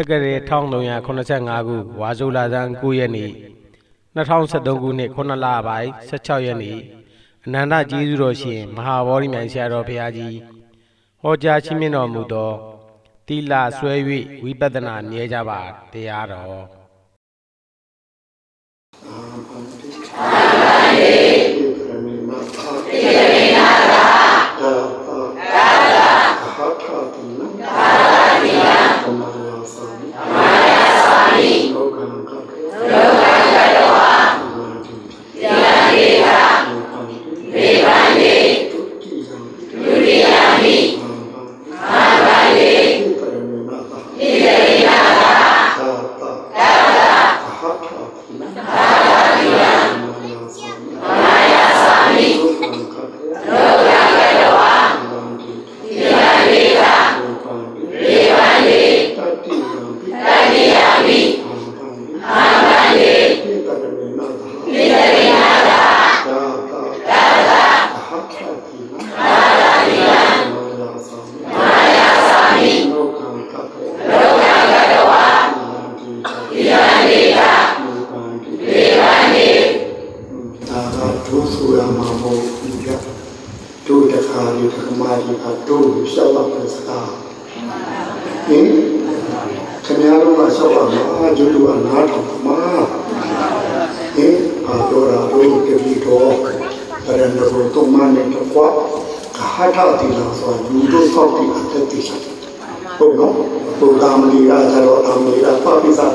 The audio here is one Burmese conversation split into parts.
တက္ကရာ1385ခုဝါဆိုလာဇန်9ရက်နေ့2013ခုနှစ်9လပိုင်း16ရက်နေ့အနန္တကျေးဇူးတော်ရှင်မဟာဗောဓိမြိုင်ဆရာတော်ဘုရားကြီးဟောကြားချင်းမြင့်တော်မူသောတိလဆွဲ၍ဝိပဿနာမြဲကြပါတရားတော်အာမန္တိအာမန္တိတိရ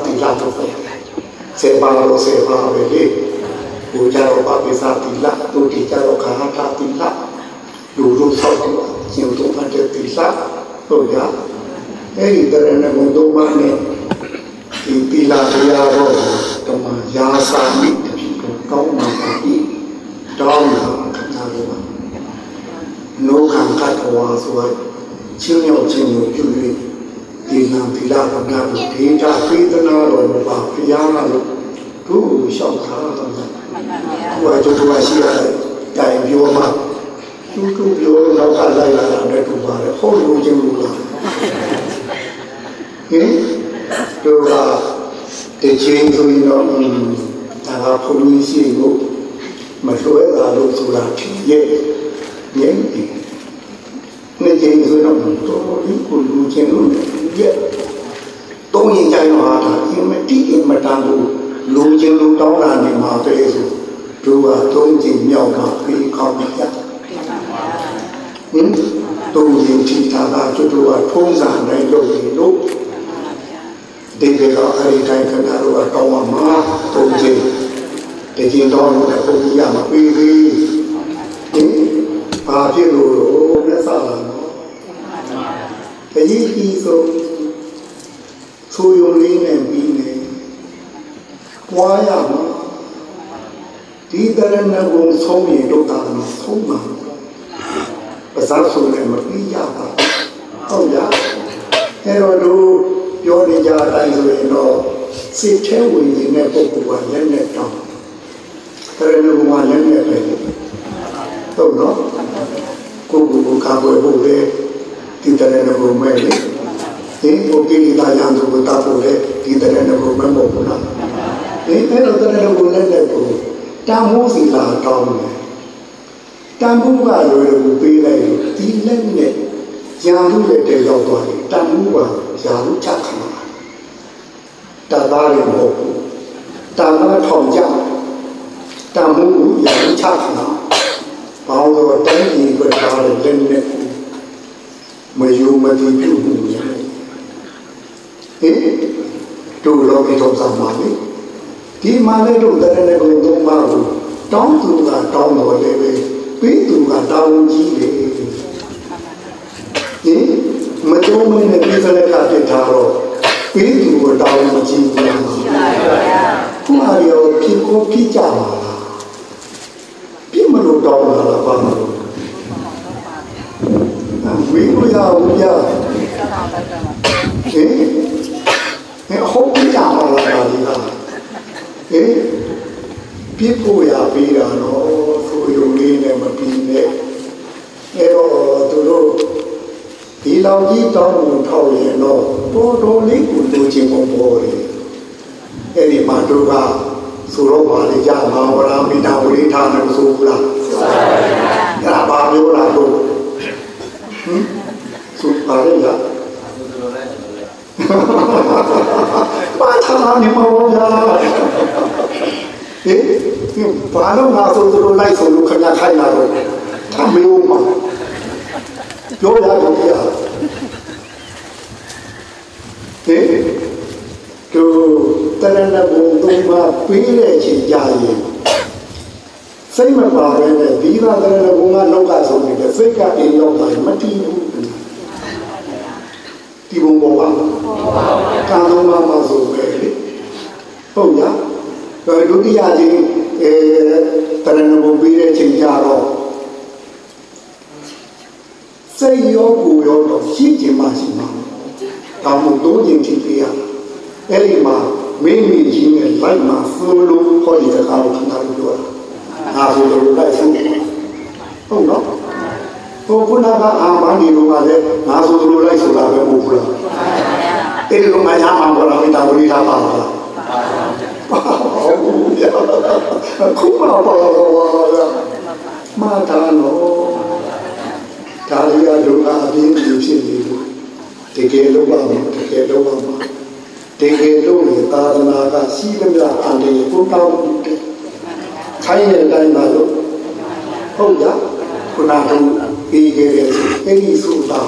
တိလာတော့စေပါလို့စေပါပဲလေဘူကြတော့ပါပိစာတိလသူတိကြတော့ခါဟာတာတိလလူလူဆောက်တယ်ကျင်တော့မှတ်တဲ့တိလဟုတ်ကြအဲ့ဒီတရဏဂုံသုံးပါးနဲ့ဒီတိလတရားတော့တမယာစာမိတဖြစ်တော့ကောင်းမှာပါပြီတောင်းတာခဏလေးပါနောခံကတဝါဆိုချင်းရောက်ချင်းကိုပြု၍ ဒီနာတိလကနာဒေတာဖေဒနာတော်ဘာဖျားလာလို့သူ့ကိုလျှောက်ထားတာဟိုအကျိုးကရှိရတယ်တိုင်ပြောမှသူသူပြောတော့ကလိုက်လာတာနဲ့တူပါတယ်ဟုတ်လို့ချင်းလို့လားဟင်တို့ကတချင်းဆိုရင်တော့ဒါကဘုန်းကြီးရှိလို့မလွှဲတာလို့ဆိုတာဖြစ်ရဲ့ငြိမ့်တယ်နေချင်းဆိုတော့တော့ဒီကိုလူချင်းလို့ ရဲ့တုံးရင်ကြိုင်တော့ဟာဒါအင်မတိအင်မတန်ကိုလူချင်းလူတောင်းတာနေမှာပဲဆိုတို့ကသုံးချိန်မြောက်မှာပြီးကောင်းပြီဟင်သုံးချိန်ထိတာကတို့ကထုံးစံတိုင်းလုပ်ပြီးလို့ဒီကေတော့အဲ့ဒီတိုင်းခဏတော့ကောင်းမှာသုံးချိန်တကြင်တော့လည်းဘုရားရမှာပြီးပြီဟင်ဘာဖြစ်လို့လဲစလာ နော်တကြီးကြီးဆိုဆိုယုံလေးနဲ့ပြီးနေပွားရမှာဒီတရဏဂုံဆုံးရင်ဒုက္ခမှာဆုံးမှာပဇာဆိုလည်းမပြီးရပါဟုတ်ကြအဲ့တော့တို့ပြောနေကြအတိုင်းဆိုရင်တော့စိတ်ထဲဝင်နေတဲ့ပုဂ္ဂိုလ်ကလည်းနဲ့တောင်းတရဏဂုံကလည်းနဲ့ပဲဟုတ်နော်ကိုယ်ကိုယ်ကိုကာကွယ်ဖို့လေဒီ တရဏဂုံမဲ့လေဒီကိုကိလေသာရံသူကိုတာဖို့လေဒီတရဏဂုံမဲ့မဟုတ်ဘူးလားဒီအဲ့တော့တရဏဂုံလည်းလည်းကိုတန်ဖိုးစီလာတောင်းတယ်တန်ဖိုးကလွယ်လို့ပေးလိုက်လို့ဒီလက်နဲ့ညာလူရဲ့တဲရောက်သွားတယ်တန်ဖိုးကညာလူချက်ခမှာတသားရမဟုတ်ဘူးတန်ဖိုးထောင်ကြတန်ဖိုးကိုညာလူချက်ခမှာဘောင်းတော့တိုင်းကြီးပဲထားတယ်လက်နဲ့ မယူမတိပြုမှုရတယ်ဟင်တို့လောကီထောက်ဆောင်ပါလေဒီမှာလည်းတို့တရဏဂုံသုံးပါးကိုတောင်းသူကတောင်းတော်လည်းပဲပေးသူကတောင်းကြီးလေဒီမကြုံမနဲ့ပြစလက်ကပြထားတော့ပေးသူကတောင်းမကြီးဘူးလားခုအရောဖြစ်ကိုဖြစ်ကြပါလားပြမလို့တောင်းလာတာပါမလို့ ဝိဝရဝရဟင်ဟဲ့ဟုတ်ကြပါလားဒါဒီလားဟင်ပြဖို့ရပေးတာတော့ဆိုရုံလေးနဲ့မပြီးနဲ့အဲတော့သူတို့ဒီလလောက်ကြီးတောင်းဝန်ထောက်ရင်တော့တော်တော်လေးကိုလူချင်းပေါ်ပေါ်တယ်အဲ့ဒီမှာတို့ကဆိုတော့ပါလေကြာမှာဝရမိတာဝိထားတယ်ဆိုဘူးလားအဲ့ဒါပါပြောလားတို့ ဟင်ဆိုပါလေလားပါထားမှာနေမဟုတ်လားဟင်ဘာလို့ငါဆိုသူတို့လိုက်ဆိုလို့ခင်ဗျာခိုင်းလာတော့ထမေးဦးမှာပြောရတော့ပြရဟင်သူတရဏဘုံသုံးပါပြီးတဲ့အချိန်ကြာရင် စိတ်မပါဘဲနဲ့ဒီကတရဏဘုံကလောကဆုံးနေတဲ့စိတ်ကအိမ်ရောက်တာမတည်ဘူးဒီဘုံပေါ်ပါကံသုံးပါမှာဆိုပဲလေဟုတ်လားဒုတိယချင်းအဲတရဏဘုံပြီးတဲ့အချိန်ကြာတော့စိတ်ရောကိုယ်ရောတော့ရှိချင်မှရှိမှာတောင်းလို့သုံးခြင်းဖြစ်ပြရအဲ့ဒီမှာမိမိကြီးနဲ့လိုက်မှာဆိုလို့ဟောဒီတကားကိုခဏလို့ပြောတာ ငါဆိုလို့လိုက်ဆုံးဟုတ်နော်ဟိုခုနကအာမန်ဒီလိုကလည်းငါဆိုလို့လိုက်ဆိုတာပဲမဟုတ်ဘူးလားအဲ့ဒီလိုမှရမှာမလားမိသားဝိသားပါလားခုမှပါတော့မာတာနော်ဒါရီယာဒုက္ခအပြင်းပြဖြစ်နေလို့တကယ်လို့ပါမတကယ်လို့ပါမတကယ်လို့လေသာသနာကရှိသမျှအန္တရာယ်ကိုတောင်းတယ် ခိုင်းတဲ့အတိုင်းပါလို့ဟုတ်ကြခုနကပြီးခဲ့တဲ့အဲဒီဆိုတာ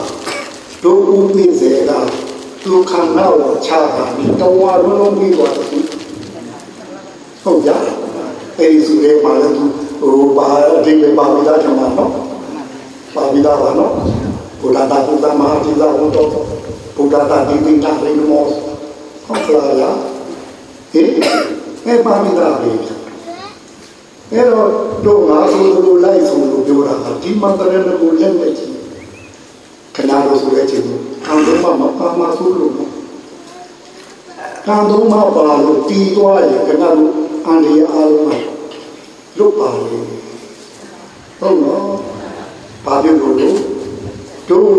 ဒုက္ခပြည့်စေတာဒုက္ခနောက်ချတာဒီတော်ဝါလုံးပြီးသွားတယ်ဟုတ်ကြအဲဒီဆိုတဲ့မှာလည်းဟိုဘာအတိတ်ပဲပါပြီးသားတယ်မှာနော်ပါပြီးသားပါနော်ဘုရားတာဘုရားမဟာကြီးသာဘုတော်ဘုရားတာဒီဒီတာလေးမောဟုတ်လားလားဟင်အဲပါပြီးသားပဲ အဲ့တော့တို့ငါဆိုလို့လိုက်ဆိုလို့ပြောတာကဒီမန္တရဏကိုလက်နဲ့ကြည့်ခဏလို့ဆိုတဲ့ချိန်ခံတော့မှမပါမဆိုလို့ခံတော့မှပါလို့တီးသွားရင်ခဏလို့အန္တရာယ်အားလုံးမှာလွတ်ပါလေဟုတ်နော်ဘာဖြစ်လို့လို့တို့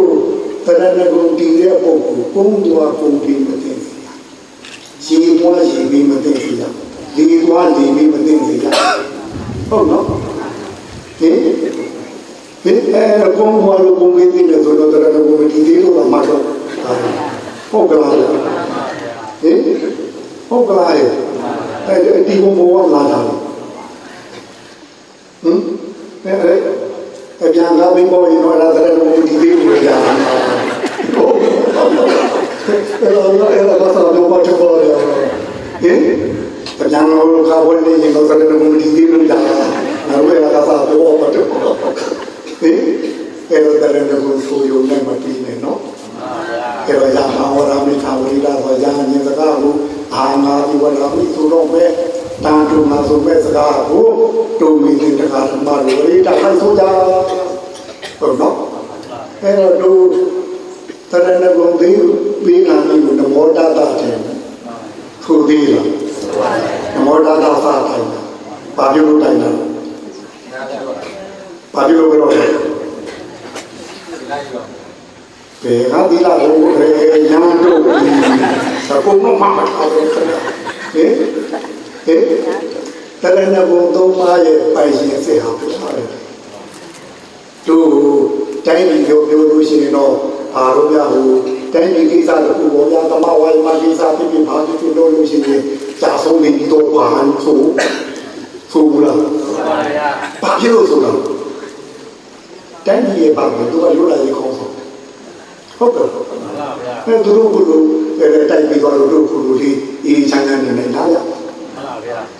တရဏဂုံတည်တဲ့ပုဂ္ဂိုလ်ပုံသွားပုံပြီးမသိဘူးရေမွားရေပြီးမသိဘူးလေသွားလေပြီးမသိဘူး ဟုတ်နော်ဟင်ဟင်အဲဘုံဘောလိုဘုံလေးတဲ့ဆိုတော့တရဏဘုံဒီဒီလိုမှတော့ဟုတ်ကလားဟင်ဟုတ်ကလားအဲဒီဘုံဘောလာတာဟင်အဲအပြန်လာပြီးပေါ်ရင်တော့တရဏဘုံဒီဒီလိုကြာအဲ့တော့အဲ့တော့ဘာသာတော့ဘာချပေါ်ရဟင်ပြန်လို့ခါဝင်နေရင်တော့တရဏဘုံဒီဒီလိုကြာငါတို့ရတာသာတော့ဘာတော့ဟင်အဲ့တော့တရဏဘုံဆိုရုံနဲ့မပြီးနဲ့နော်အဲ့တော့ရဟောရ မိသာဝိဒါဆိုရဟန်းစကားကိုအာနာဒီဝရမိဆိုတော့ပဲတန်တူမှာဆိုမဲ့စကားကိုတုံမီတင်တကာဓမ္မလိုရိတာခိုင်းဆိုကြဟုတ် နော်အဲ့တော့တို့တရဏဂုံသေးပြီးလာပြီနမောတတတဲ့ထိုသေးလားနမောတတစာတိုင်းဘာပြောလို့တိုင်းလားဘာပြောလို့ပြောလဲဘယ်ဟာဒီလာလို့ရရမ်းတော့သကုံမမထားတော့ဟဲ့ဟဲ့တရဏဂုံသုံးပါးရဲ့ပိုင်ရှင်စေဟာဖြစ်ပါတယ်တို့တိုင်းပြည်ပြောပြောလို့ရှိရင်တော့ဘာလို့ပြဟိုတိုင်းပြည်ကိစ္စတခုပေါ်ပြသမဝိုင်းမှာကိစ္စဖြစ်ဖြစ်ဘာဖြစ်ဖြစ်လို့လို့ရှိရင် ကြာဆုံးနေပြီးတော့ဘာဆိုဆိုဘူးလားဘာဖြစ်လို့ဆိုတာတိုင်းပြည်ရဲ့ဘာလို့သူကလွတ်လာရေးခေါင်းဆောင်ဟုတ်ကဲ့အဲသူတို့ကလို့အဲတိုက်ပြီးတော့တို့ကလို့ဒီအေးချမ်းချမ်းနေနေတာရ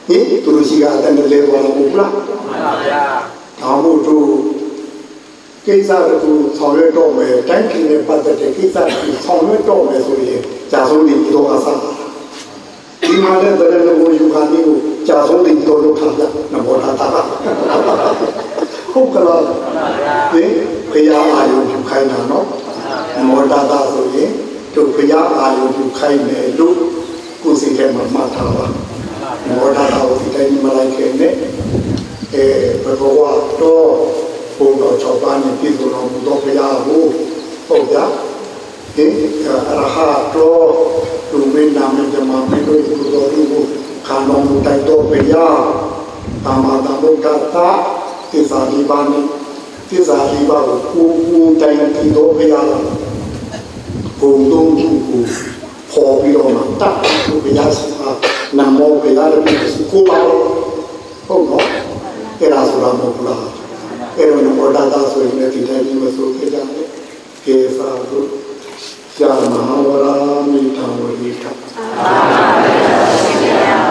ဟင်သူတို့ရှိကအတန်လေးပေါ်လို့မဟုတ်လားဒါမို့တို့ကိစ္စတခုဆောင်ရွက်တော့မယ်တိုင်းပြည်နဲ့ပတ်သက်တဲ့ကိစ္စကိုဆောင်ရွက်တော့မယ်ဆိုရင်ကြာဆုံးနေပြီးတော့အစား ဒီမှာလည်းတရဏဂုံယူခါနေကိုကြာဆုံးနေပြီးတော့လုပ်ထားကြနမောတာတာဟုတ်ကလားဒီခရအာယုယူခိုင်းတာနော်နမောတာတာဆိုရင်တို့ခရအာယုယူခိုင်းတယ်လို့ကိုယ်စိတ်ထဲမှာမှတ်ထားပါနမောတာတာကိုဒီတိုင်းမလိုက်ခင်နဲ့အဲဘဂဝါတော့ဘုံတော်၆ပါးနဲ့ပြည့်စုံတော်မူသောဘုရားကိုဟုတ်ကြ ဟင်အရဟတောလူမင်းနာမည်ကြမှာမင်းတို့ဒီလိုလိုခန္ဓာမူတိုက်တော့ပြရတာမတာဘုဒ္ဓတာသစ္စာလေးပါးနဲ့သစ္စာလေးပါးကိုကိုယ်ကိုယ်တိုင်ပြီးတော့ပြရတာဘုံလုံးကိုပေါ်ပြီးတော့မှတတ်လို့ပြရစီပါနမောပြရတယ်ကိုပါဟုတ်တော့အဲ့ဒါဆိုတာမဟုတ်လားအဲ့တော့နမောတတာဆိုရင်လည်းဒီတိုင်းကြီးမဆိုခဲ့ကြတယ်ကေသာတို့ ဇာမဟာဝရာမိထံဝရိထဘုရား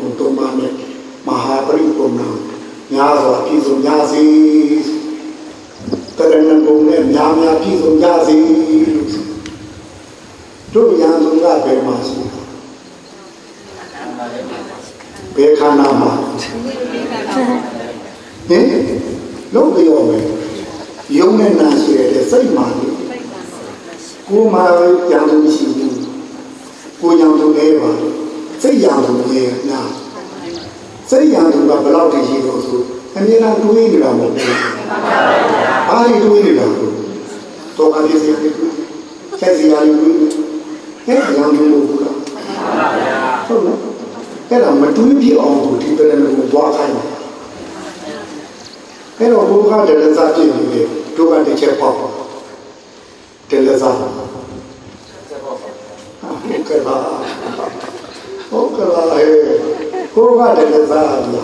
တော့တရဏကုသုံးပါးနဲ့မဟာပရိပုဏ္ဏများစွာပြည့်စုံကြစေတရဏကုနဲ့များများပြည့်စုံကြစေတို့ရန်သူကဘယ်မှာရှိတာဘယ်ခန္ဓာမှာဟင်လုံးပြောမယ်ယုံနဲ့နာရှိတဲ့စိတ်မှလေကိုယ်မှကြံလို့ရှိဘူးကိုယ်ကြံလို့လဲပါ စိတ်ကြံလို့လဲနာစိတ်ကြံလို့ကဘယ်လောက်တည်းရှိတော့ဆိုအမြဲတမ်းတွေးနေတာမဟုတ်ဘူးအားရတွေးနေတာကိုတော့အပြည့်စရာတွေဆက်စီရာတွေဟဲ့ကြံလို့လို့ဘူးလားဟုတ်လားအဲ့ဒါမတွေးပြအောင်ကိုဒီပြတယ်ကိုသွားခိုင်းတယ်အဲ့တော့ဘုရားတယ်လည်းစားပြည့်နေတယ်ဒုက္ခတစ်ချက်ပေါ့တယ်လည်းစားဟုတ်ကဲ့ပါ ဟုတ်ကဲ့ပါဟဲ့ဘုရားတယ်လည်းစားရ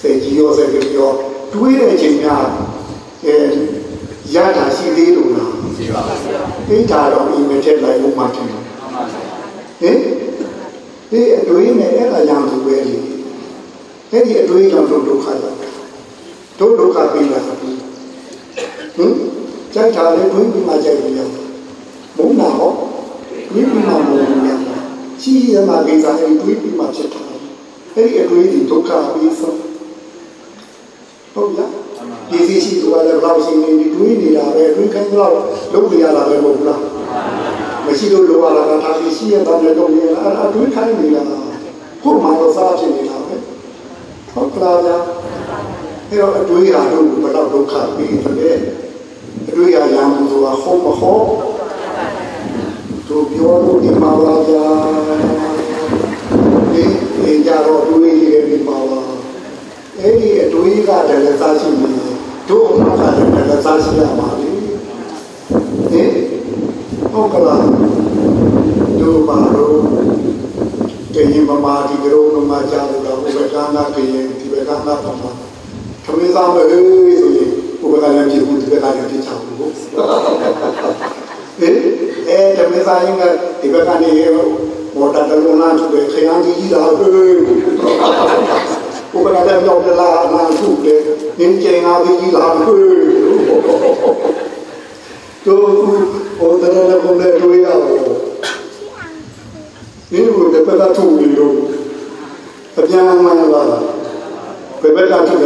စေကြီးရောစေကြီးရောတွေးတဲ့အချိန်များအဲရတာရှိသေးလို့လားရှိပါပါအိတ်တာတော့အင်မတက်လိုက်ဦးမှတင်ဟင်ဒီအတွေးနဲ့အဲ့ဒါကြောင့်သူပဲလေအဲ့ဒီအတွေးကြောင့်ဒုက္ခရောက်တို့ဒုက္ခပြီးလာပြီဟင်ကြိုက်တာလေဘုန်းကြီးမှကြိုက်လို့ရမုန်းတာဟောဘုန်းကြီးမှမုန်းဘူးရ ရှိရမှာကိစ္စအဲ့ဒီဘုန်းကြီးမှဖြစ်တာအဲ့ဒီအတွေးဒီဒုက္ခပြီးဆုံးဟုတ်လားဒီစီရှိသူကလည်းတော့ရှိနေဒီတွေးနေတာပဲတွေးခိုင်းတော့လုပ်ပြရတာပဲမဟုတ်လားမရှိလို့လောရတာကဒါရှိရတာလည်းလုပ်နေလားအဲ့ဒါတွေးခိုင်းနေတာကိုယ်မှတော့စားဖြစ်နေတာပဲဟုတ်ကလားဗျာအဲ့တော့အတွေးရာတို့ဘယ်တော့ဒုက္ခပြီးတယ်အတွေးရာရံဆိုတာဟုတ်မဟုတ် သူပြောလို့ဒီမှာပါဗျာဒီအင်ကြတော့တွေးရဒီမှာပါအဲ့ဒီအတွေးကတည်းကစားရှိနေတို့အမှကတည်းကစားရှိရမှာလေဟင်ဟုတ်ကလားတို့ပါတော့ကရင်မမာဒီကရုံးမှာကြားလို့တော့ဘယ်ကနာကရင်ဒီဘက်ကနာပါမှာခမင်းသားမဟေးဆိုရင်ဘုရားကလည်းဖြစ်ဘူးဒီဘက်ကလည်းဖြစ်ချဘူးဟေးအဲခမင်းသားရင်ကဒီဘ က်ကနေမော်တာတလုံးလားသူပဲခရမ်းကြီးကြီးလာဟေးဘုရားကလည်းရောက်လာနာသူပဲနင်းကျင်ငါကြီးကြီးလာဟေးတို့ဟိုတရဏဂုံနဲ့တွေးရအောင်ဒီလိုတစ်ပတ်ကထုတ်ပြီးတော့အပြန်အမှန်ပါလားဘယ်ဘက်ကထုတ်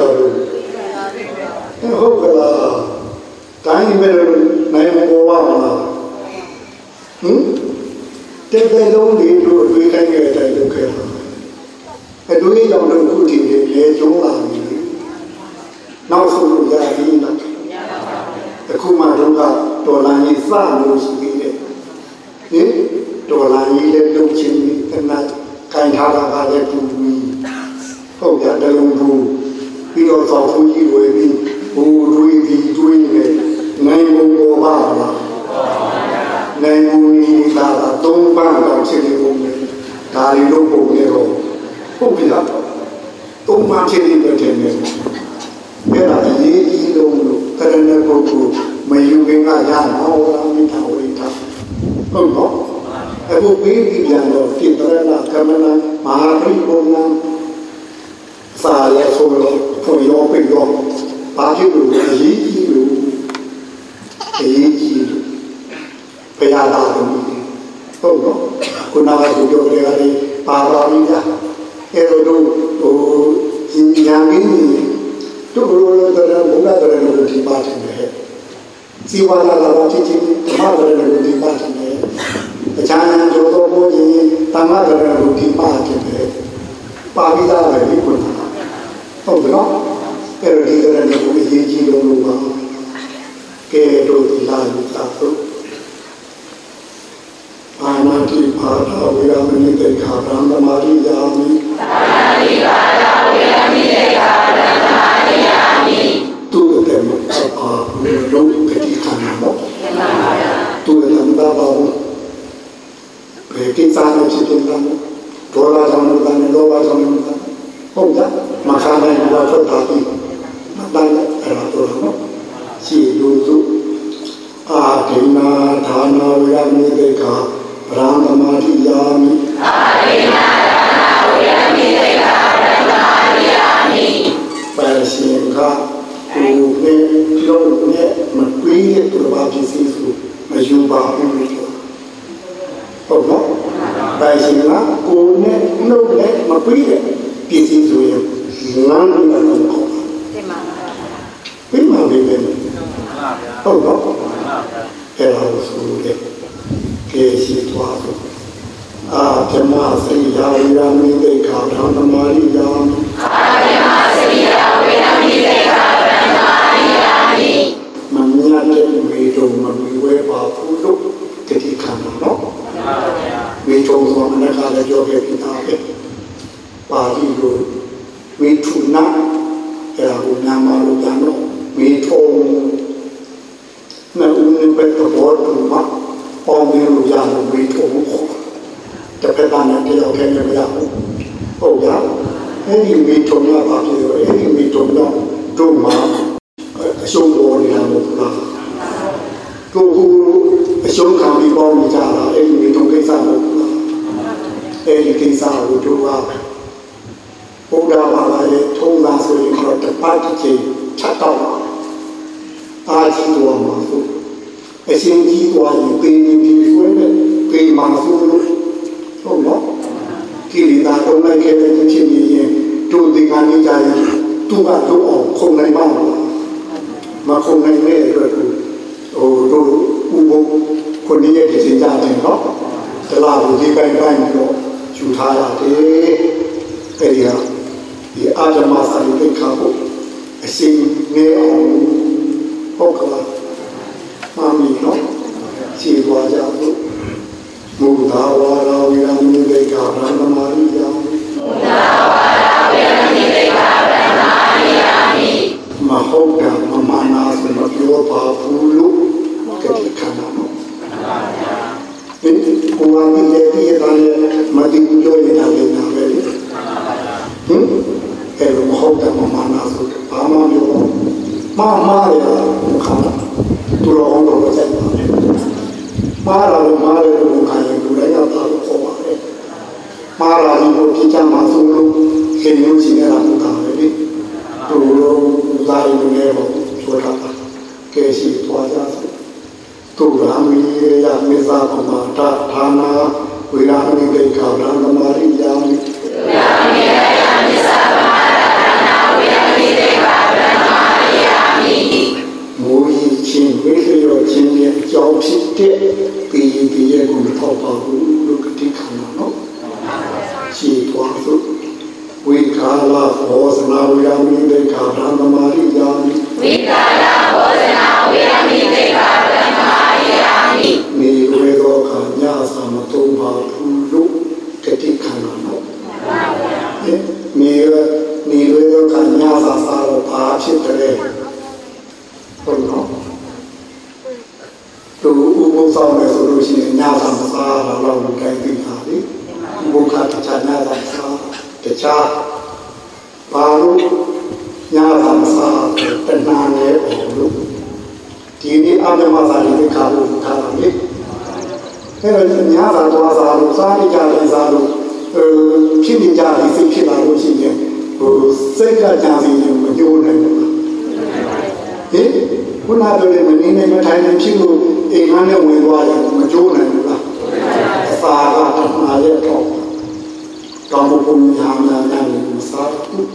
ရလို့ဟုတ်ကလားတိုင်းမဲ့နိုင်မပေါ်ပါမလားဟင်တဲ့တဲ့လုံးဒီလိုတွေးတိုင်းရဲ့အတိုင်းလုပ်ခဲ့တာအတွေးကြောင့်လို့ခုဒီလေကျုံးလာပြီနောက်ဆုံးလို့ရည်နော်အခုမှတော့ဒေါ်လာကြီးစလို့ရှိသေးတယ်ဟင်ဒေါ်လာကြီးလည်းလုပ်ချင်တယ်အနာခိုင်ထားတာကလည်းတူပြီးဟုတ်ကြတယ်လုံးဘူးပြီးတော့သောက်ဖူးကြီးဝယ်ပြီးဟိုတွေးပြီးတွေးနေနိုင်ဘုံပေါ်ပါလား နိုင်ဘုံကြီးကလာသုံးပန်းတော့ချင်နေဘုံနဲ့ဒါရီလို့ပုံနေတော့ဟုတ်ပြီလားသုံးပန်းချင်နေတယ်တဲ့အဲ့ဒါအရေးကြီးဆုံးလို့ကရဏဂုတ်ကိုမယူခင်ကရအောင်လားမိသားဝိတာဟုတ်တော့အခုပြီးပြီပြန်တော့ကိတရဏကမဏမဟာပရိပုံနာစာရဆိုလို့ဖွင့်ရောပြရောဘာဖြစ်လို့အရေးကြီးလို့အ ရေးကြီးလို့ဘုရားတော်ဟုတ်တော့ခုနကပြောကြတယ်ပါပါမိသားအဲ့တော့ဟိုညာမင်းတို့ဘလိုလဲတဲ့ဘုရားတဲ့လူဒီပါတယ်စီဝါလာလာချင်းချင်းဓမ္မတဲ့လူဒီပါတယ်အချမ်းကျိုးတော်ဘုရင်တမ္မတဲ့လူဒီပါတယ်ပါဠိသားပဲဒီကုနာဟုတ်ကဲ့နော်အဲ့ဒီတဲ့လူကိုအရေးကြီးလို့လို့ပါကဲတို့ဒီလာလူသာတို့အာနာ တိပါဒဝေရမဏိတေခာရံသမာရိယာမိသမာရိပါဒဝေရမဏိတေခာရံသမာရိယာမိသူ့တဲ့မှာအာလုံးကတိခန္ဓာတော့သူ့ရဲ့လမ်းသားပါဘူးဘယ်ကိစ္စနဲ့ဖြစ်နေတာလဲဒေါ်လာကြောင့်လို့တယ်လောဘကြောင့်လို့တယ်ဟုတ်ကဲ့မခါနိုင်ဘူးတော့ထွက်တာပြီမတန်းအဲ့ဒါတော့နော်ရှိလို့စုအာဒိနာဌာနာဝေရမဏိတေခာ ဗြဟ္မမာတိယာမိအာဒိနာဌာနာဝေရမဏိတေခာဗြဟ္မမာတိယာမိပါရှင်ကကိုယ်နဲ့လုံးနဲ့မကွေးတဲ့သူဘာဖြစ်စီစုမယူပါဘူးဟုတ်နော်ပါရှင်ကကိုယ်နဲ့နှုတ်နဲ့မကွေးတဲ့ပြည်စီဆိုရင်လမ်းနဲ့တော့ဟုတ်ပါတင်ပါတင်ပါပြီပဲဟုတ်နော်အဲ့ဒါကိုဆိုတဲ့ ကဲရှိသွားတော့အာဓမ္မစိယာဝိရမိတေခာဓမ္မမာရိယာမိအာဓမ္မစိယာဝိရမိတေခာဓမ္မမာရိယာမိမမြတ်တဲ့မေတုံမမီဝဲပါဘူးလို့တတိခန္ဓာနော်မေတုံဆိုမနကလည်းပြောခဲ့ပြီးသားပဲပါဠိလိုမေထုနာအဲ့ဒါကိုနာမလို့ပြန်တော့မေထုံနဲ့ဦးနေပဲတော့တူမှာ ပေါင်းပြီးလို့ရလို့မေထုံကိုတစ်ဖက်ကနဲ့တယောက်တည်းနဲ့မရဘူးဟုတ်လားအဲ့ဒီမေထုံကပါပြီအဲ့ဒီမေထုံတော့တို့မှာအရှုံးပေါ်နေတာမဟုတ်လားတို့ဟိုအရှုံးခံပြီးပေါင်းနေကြတာအဲ့ဒီမေထုံကိစ္စမဟုတ်လားအဲ့ဒီကိစ္စကိုတို့ကဘုရားဘာသာရဲ့ထုံးသားဆိုရင်တော့တပတ်တစ်ချိန်ချက်တော့အာကြီးတော်မှာဆို အရှင်ကြီးသွားရင်ပေရင်ဒီဆွဲနဲ့ပေမှာဆိုလို့ဟုတ်နော်ကိလေသာတုံးလိုက်ခဲ့တဲ့ဖြစ်နေရင်တို့ဒီကနေကြရင်သူကတို့အောင်ခုံနိုင်မှာမခုံနိုင်တဲ့အတွက်ဟိုတို့ဥပုံကိုနည်းရဲ့ဒီစင်ကြတယ်နော်တလားဘူးဒီပိုင်းပိုင်းတော့ယူထားရတယ်အဲဒီဟာဒီအာဓမ္မစာရိတ်ခါဖို့အရှင်နေအောင်ဟုတ်က လားမမီနော်ခြေသွားကြလို့မူသာဝါရာဝိရမိတေကဗန္ဓမာရိယမူသာဝါ ကကြာစီရင်မကြိုးနိုင်ဘူးဟင်ခုနကလည်းမနေနိုင်မထိုင်နိုင်ဖြစ်လို့အိမ်ကနေဝင်သွားတယ်မကြိုးနိုင်ဘူးလားအစာကတဏှာရဲ့တော့တောင်းဖို့ညာနာနာမစားဘူး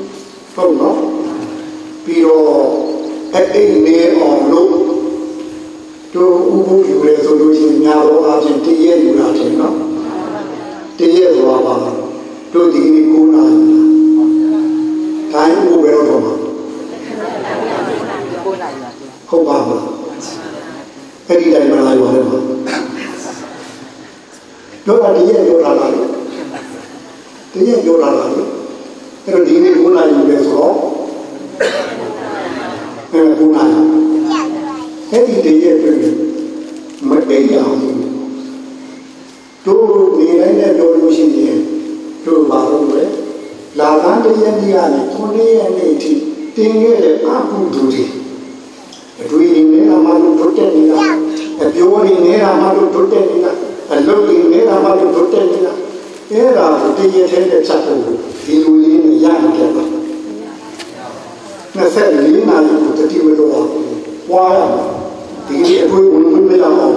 ဟုတ်နော်ပြီးတော့အဲ့အိမ်နေအောင်လို့တို့ဥပုပ်ယူရဲဆိုလို့ရှိရင်ညာတော့အပြင်တည့်ရဲ့ယူတာတယ်နော်တည့်ရဲ့ဆိုတာပါတို့ဒီနေ့ကိုနာတို ဟုတ်ပါမလားအဲ့ဒီတိုင်းမလာရပါနဲ့ပါတို့ကတည့်ရဲ့ပြောတာလားတည့်ရဲ့ပြောတာလားအဲ့တော့ဒီနေ့ကိုနာယူရဲဆိုတော့အဲ့ဒါကိုနာယူအဲ့ဒီတည့်ရဲ့ပြောမတိတ်အောင်တို့နေတိုင်းနဲ့ပြောလို့ရှိရင်တို့ပါတော့ပဲလာကန်းတည့်ရဲ့နေ့ကနေခုနှစ်ရက်နေ့အထိတင်းခဲ့တဲ့အကုသိုလ်တွေ အတွေ့အကြုံနဲ့မှလို့ထုတ်တဲ့နေတာအပြောရင်းနဲ့မှလို့ထုတ်တဲ့နေတာအလုပ်ရင်းနဲ့မှလို့ထုတ်တဲ့နေတာအဲ့ဒါကိုတည့်ရဲ့ထဲတဲ့ချက်ကိုဒီလူလေးနဲ့ရနိုင်တယ်ပါ24နာရီကိုတတိမလို့ပွားရမယ်ဒီနေ့အတွေ့ဝင်ဝင်မရအောင်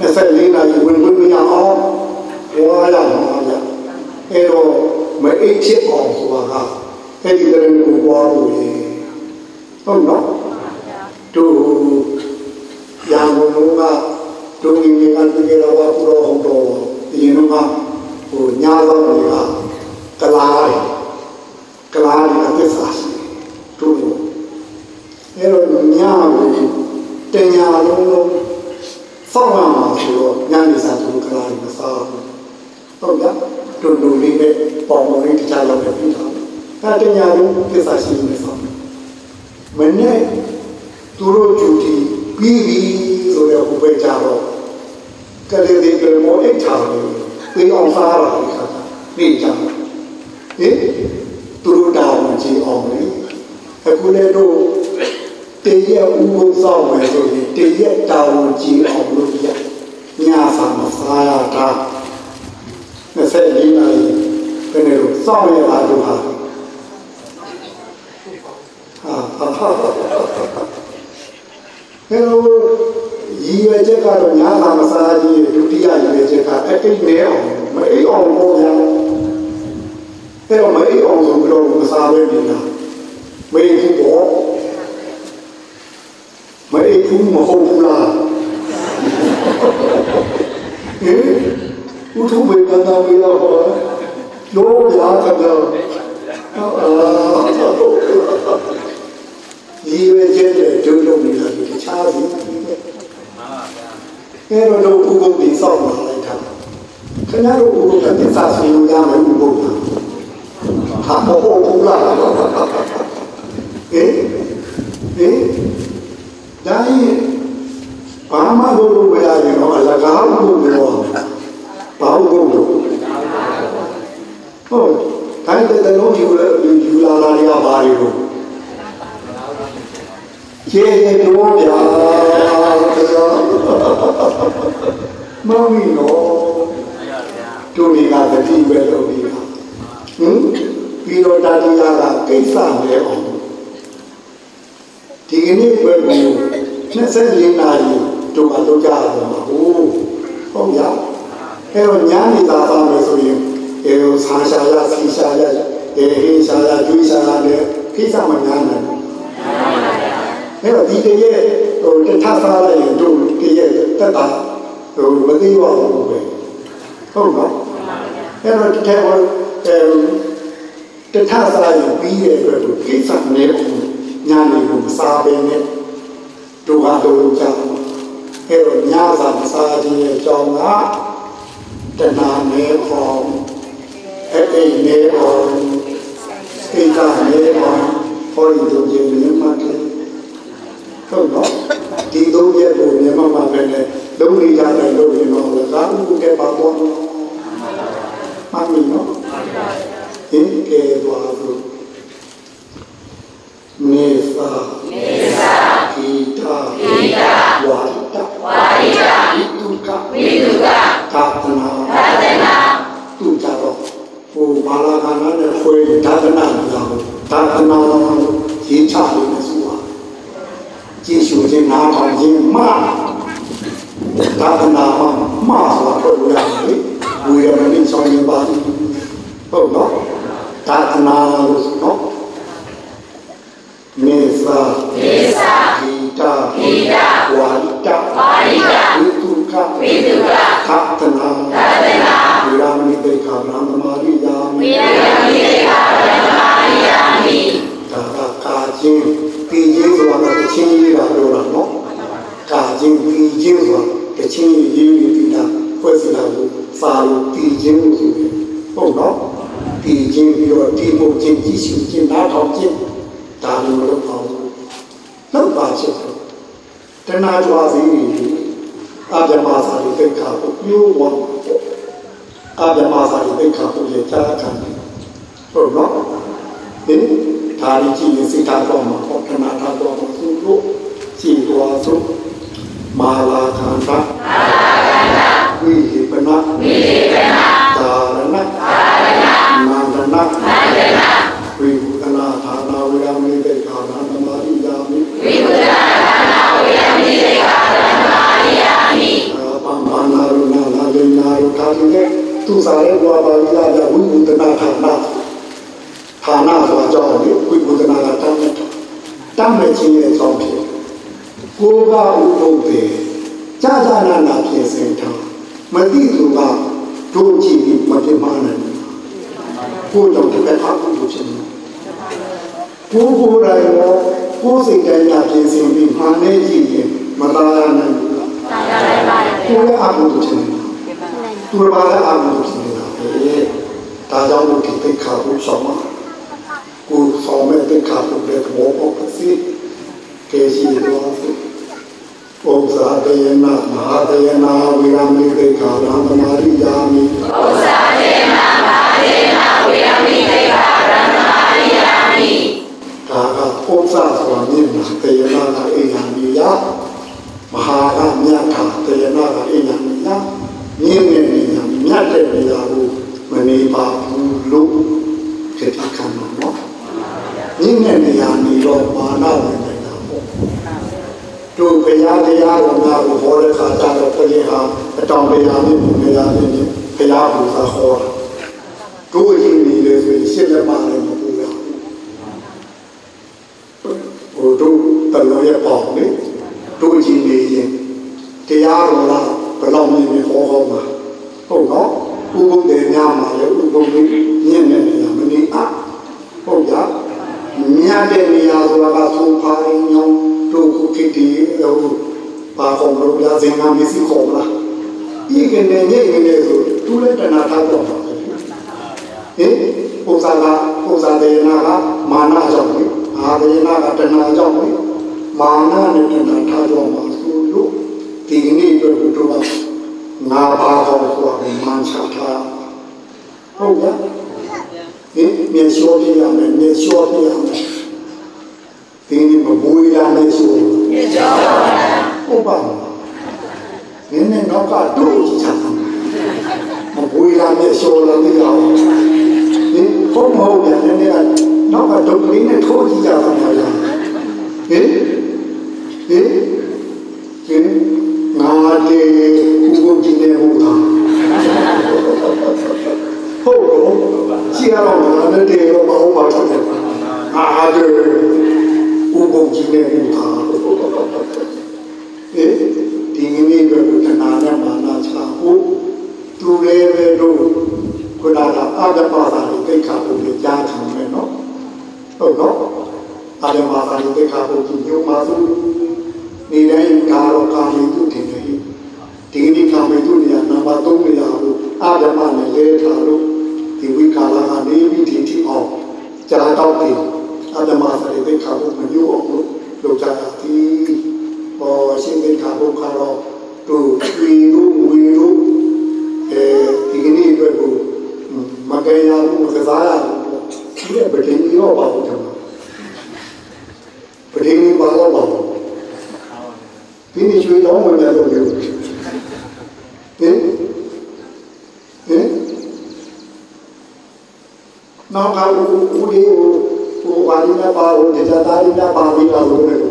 24နာရီဝင်ဝင်မရအောင်ပွားရမှာဗျအဲ့တော့မအိတ်ချစ်အောင်ဆိုတာကအဲ့ဒီတရင်ကိုပွားဖို့လေဟုတ်နော် တို့ရာမလုံးကတို့ငင်းငင်းကတကယ်တော့ပူတော်ဟုတ်တော့ဒီရင်ကဟိုညာတော့တွေကကလားတယ်ကလားတွေအသစ္စာရှိတို့အဲ့တော့ညာကိုတင်ညာလုံးလုံးစောင့်ရမှာဆိုတော့ညာနေစားသူကလားတွေမစားဘူးဟုတ်ကြတို့လူလေးပဲပေါ်ပေါ်လေးတခြားလောက်ပဲပြီးတာအဲ့တင်ညာလုံးသစ္စာရှိနေစောင့်မနေ့ သူတို့ကြူတီပြီးပြီဆိုတော့ဘုပဲကြတော့ကလေးတွေကလည်းမောအိတ်ထားတယ်ပြေအောင်စားတာခါနေကြဟင်သူတို့တောင်းကြည့်အောင်လေအခုလည်းတို့တည့်ရဥပုသ်ဆောင်မယ်ဆိုရင်တည့်ရတောင်းကြည့်အောင်လို့ရညစာမစားရတာ24နာရီဘယ်လိုစောင့်ရတာတို့ဟာဟာဟာ ဘယ်လိုရည်ရွယ်ချက်ကတော့ညာသာမစားကြီးဒုတိယရည်ရွယ်ချက်ကအဲ့အိတ်နေအောင်မအိတ်အောင်ပေါ်ရအဲ့တော့မအိတ်အောင်ဆိုပြီးတော့မစားပဲနေတာမအိတ်ဘူးပေါ့မအိတ်ဘူးမဟုတ်ဘူးလားဟင်ဥထုဘေကတာဝေလာဟောယောရာကတော့အာဒီဝေကျဲတဲ့ဒုလုံးနေတာ ဒီတခြားဘူးအဲ့တော့တို့ဥပုပ်ပြီးစောင့်လာလိုက်တာခင်ဗျားတို့ဥပုပ်ကသစ္စာဆွေးလို့ရမယ်ဥပုပ်ဟာမဟုတ်ဘူးလားဟင်ဟင်ဒါရင်ဘာမှလုပ်လို့မရရင်တော့အလကားလို့ပြောဘာလို့လို့ဟုတ်တိုင်းတဲ့လုံးယူလာယူလာလာရပါရီလို့ ကျေတော်ဗျာမောင်မီနော်တို့မိကတတိပဲလို့ပြီးတာဟင်ပြီးတော့တာတရားကကိစ္စမဲအောင်ဒီကနေ့ပဲကို24နာရီတို့ကတော့ကြားရမှာဟုတ်ဟုတ်ရအဲ့တော့ညာနေတာသားမယ်ဆိုရင်အဲလိုဆာရှာရစီရှာရအဲဟင်းရှာရကျွေးရှာရတဲ့ကိစ္စမညာနိုင်ဘူး အဲ့တော့ဒီတည်းရဲ့ဟိုတထစားလိုက်ရင်တို့တည်းရဲ့တက်တာဟိုမသိပါဘူးပဲဟုတ်ပါအဲ့တော့တကယ်ဟိုအဲတထစားရင်ပြီးရဲ့အတွက်ကိုကိစ္စနဲ့ညာနေကိုမစားဘဲနဲ့ဒုက္ခတို့ကြောင့်အဲ့တော့ညာစာမစားခြင်းရဲ့အကြောင်းကတဏှာနဲ့ပေါ်အဲ့ဒီနဲ့ပေါ်ကိစ္စနဲ့ပေါ်ဟောဒီတို့ခြင်းမြင်မှတ်တယ် ဟုတ်တော့ဒီသုံးရက်ကိုမြင်မှတ်မှပဲလေလုံးနေကြတယ်လို့ရင်တော့လည်းသာဥကဲပါတော့မှတ်မိနော်ဟင်ကဲသွားလို့နေသာနေသာဣတာဣတာဝါဒဝါဒဝိတုကဝိတုကသာသနာသာသနာသူကြတော့ဟိုဘာလာကနာနဲ့ခွေသာသနာလို့သာသနာရေးချလို့ ဆိုတာကြည့်ရှုခြင်းနားထောင်ခြင်းမှသာသနာမှာမှာဆိုတာပြောလို့ရတယ်ဝေရမဏိဆောင်ရင်ပါဟုတ်နော်သာသနာလို့ဆိုနော်မေသာမေသာဂီတာဂီတာဝါဒတာဝါ ဒတာဝိတုကဝိတုကသာသနာသာသနာဝေရမဏိတေခာဗြဟ္မမာရိယာမိဝေရမဏိတေခာဗြဟ္မမာရိယာမိဒါကကာချင်းပြီးချင်းဆိုတာကတချင်းကြီးတာပြောတာနော်ကာချင်းပြီးချင်းဆိုတာတချင်းကြီးရေးပြီးတာဖွဲ့စည်းတာကိုစာလို့ပြီးချင်းလို့ဆိုတယ်ဟုတ်နော်ပြီးချင်းပြီးတော့ဒီမို့ချင်းကြီးစုချင်းနားထောင်ချင်းဒါလိုလုပ်အောင်လောက်ပါချက်တော့တဏှာကြွားစီအာဗြဟ္မာစာရိသိက္ခာကိုပြိုးဝါအာဗြဟ္မာစာရိသိက္ခာကိုရချာခံဟုတ်နော် ဒီဒါရီကြည့်ရင်စိတ်ထားတော့မှာပေါ့တဏှာထားတော့မှာသူတို့ကြည်သွားစို့မာလာခန္ဓာမာလာခန္ဓာဝိဟိပနဝိဟိပနသာရဏသာရဏမန္တနာမန္တနာဝိဟုတနာဌာနာဝိရမိတေခာနာသမာရိယာမိဝိဟုတနာဌာနာဝိရမိတေခာနာသမာရိယာမိပမ္မာနာရုဏနာလိနာရုထာတိကေသူစားရဲဘာပါလိလာဝိဟုတနာဌာနာ ဌာနာဆိုအကြောင်းကိုဝိဟုတနာကတမ်းမဲ့တမ်းမဲ့ခြင်းရဲ့အကြောင်းဖြစ်ကိုယ်ကဥပုပ်တယ်ကြာကြာနာနာဖြစ်စင်ထားမတိသူကတို့ကြည့်ပြီးမပြမနိုင်ဘူးကိုယ်တော့တစ်ခါအခုဖြစ်နေကိုယ်ကိုယ်တိုင်ရောကိုယ်စိတ်တိုင်းညာပြင်ဆင်ပြီးမှန်နေကြည့်ရင်မသာရနိုင်ဘူးလားသာရနိုင်ပါတယ်ကိုယ်လည်းအခုဖြစ်နေတာသူဘာလဲအခုဖြစ်နေတာပဲဒါကြောင့်ဒီသိခါကိုဆောင်မှာ ကိုယ်ဆောင်မဲ့သိခါကိုလည်းဘောပေါ်ပစီကဲရှိတော့ပု္ပ္ပာတယနာမဟာတယနာဝိရမိသိခာရံသမာရိယာမိပု္ပ္ပာတယနာမဟာတယနာဝိရမိသိခာရံသမာရိယာမိဒါကပု္ပ္ပာဆိုတာမြင်မှာတယနာကအိညာမိယမဟာကမြတ်တာတယနာကအိညာမိယမြင်နေနေညာမြတ်တဲ့နေရာကိုမနေပါဘူးလို့ဖြစ်ဖြစ်ခံမှာနော် မြင်တဲ့နေရာနေတော့မာနဝင်နေတာပေါ့တို့ဘုရားတရားတော်များကိုဟောတဲ့ခါကျတော့ဘုရားဟာအတောင်တရားနဲ့ဘုရားနဲ့ဘုရားဘုရားဟောတာတို့ရင်းနေလေဆိုရင်ရှင်းလက်ပါလည်းမပူရဟိုတို့တလို့ရပေါ့လေတို့ရင်းနေရင်တရားတော်လားဘယ်လောက်မြင်မြင်ဟောဟောမှာဟုတ်နော်ဥပုဒ်တယ်များမှာလေဥပုဒ်လေးညံ့နေနေမနေအဟုတ်ကြ မြတ်တဲ့နေရာဆိုတာကသုံးပါးရင်ညောင်းတို့ခုခေတ်ဒီဟိုပါခေါ်လို့ရစင်ကမစီခေါ်လားဤကနေညိနေဆိုသူလည်းတဏှာထားတော့ပါဟင်ပုံစံကပုံစံဒေနာကမာနကြောင့်အာဒေနာကတဏှာကြောင့်မာနနဲ့တဏှာထားတော့မှာဆိုလို့ဒီနေ့တို့တို့ကငါပါခေါ်ဆိုတာကိုမှန်ချထားဟုတ်ကဲ့ ဟင်မြေလျှောပြရမယ်မြေလျှောပြရမယ်ဒီနေ့မဘူးရမယ်ဆိုမြေလျှောပါဟုတ်ပါနင်းနဲ့တော့ကတော့ကြည့်ချင်မဘူးရမယ်လျှောလည်းမရဘူးဒီဘုံမဟုတ်ပြန်နေကတော့ကတော့လေးနဲ့ထိုးကြည့်ကြပါမယ်ဟင်ဟင်ဟင်ငါတေဥပုပ်ကြီးနေဟုတ်တာဟုတ် ကြည့်ရတော့ငါနဲ့တေရောမဟုတ်ပါဘူးအာတေဥပုပ်ကြီးနေဟုတ်တာအဲဒီနေ့ပဲတဏှာနဲ့မာနချဖို့သူလည်းပဲတို့ခုနကအာဓပါသာတိတ်ခါဖို့ကြားချင်မယ်နော်ဟုတ်နော်အာဓပါသာတိတ်ခါဖို့ညိုမှာစုနေတိုင်းဒါတော့ကာမီတုတင်တယ်ဒီနေ့ကာမီတုနေရာနံပါတ်3နေရာကိုအာဓမနဲ့လဲထားလို့ ဒီဝိကာလကနေပြီးဒီတိအောင်ကြာတော့တယ်အာဓမသာတိတ်ခါဖို့မညိုအောင်လို့လုပ်ကြတာဒီဟောရှင်းတိတ်ခါဖို့ခါတော့တို့ဝီတို့ဝီတို့အဲဒီကနေ့အတွက်ကိုမကယ်ရဘူးမကစားရဘူးဒီကပဒင်းရောပါဘူးတယ်ပဒင်းပါတော့ပါဘူးဒီနေ့ရွှေတော်ဝင်လာလို့ပြောဟင်ဟင် နောက်ခါဦးဦးဒီဟိုဘာလို့လဲပါဦးတရားသားရပါပြီးလာလို့လည်းဟင်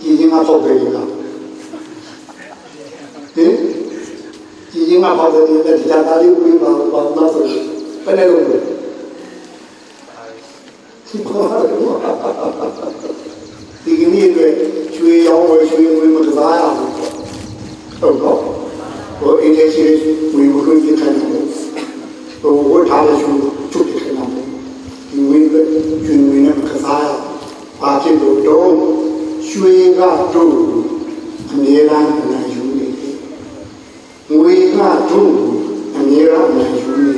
ဒီရင်ကပေါ့တယ်ကဟင်ဒီရင်ကပေါ့တယ်လည်းတရားသားလေးဦးပါပါတော့ဆိုဘယ်နဲ့လို့လဲဒီကနေ့တွေချွေရောင်းဝယ်ချွေဝယ်မကစားရဘူးဟုတ်တော့ဟိုအင်းကြီးရှိဝယ်ဝယ်ကြည့်ခိုင်းတယ် ဟိုဝတ်ထားတဲ့ချွေချုပ်ခိုင်းတယ်ဒီဝင်းကချွေဝင်းနဲ့ကစားရပါဖြစ်လို့တော့ရွှေကတော့အမြဲတမ်းနိုင်ယူနေတယ်ငွေကတော့အမြဲတမ်းနိုင်ယူနေ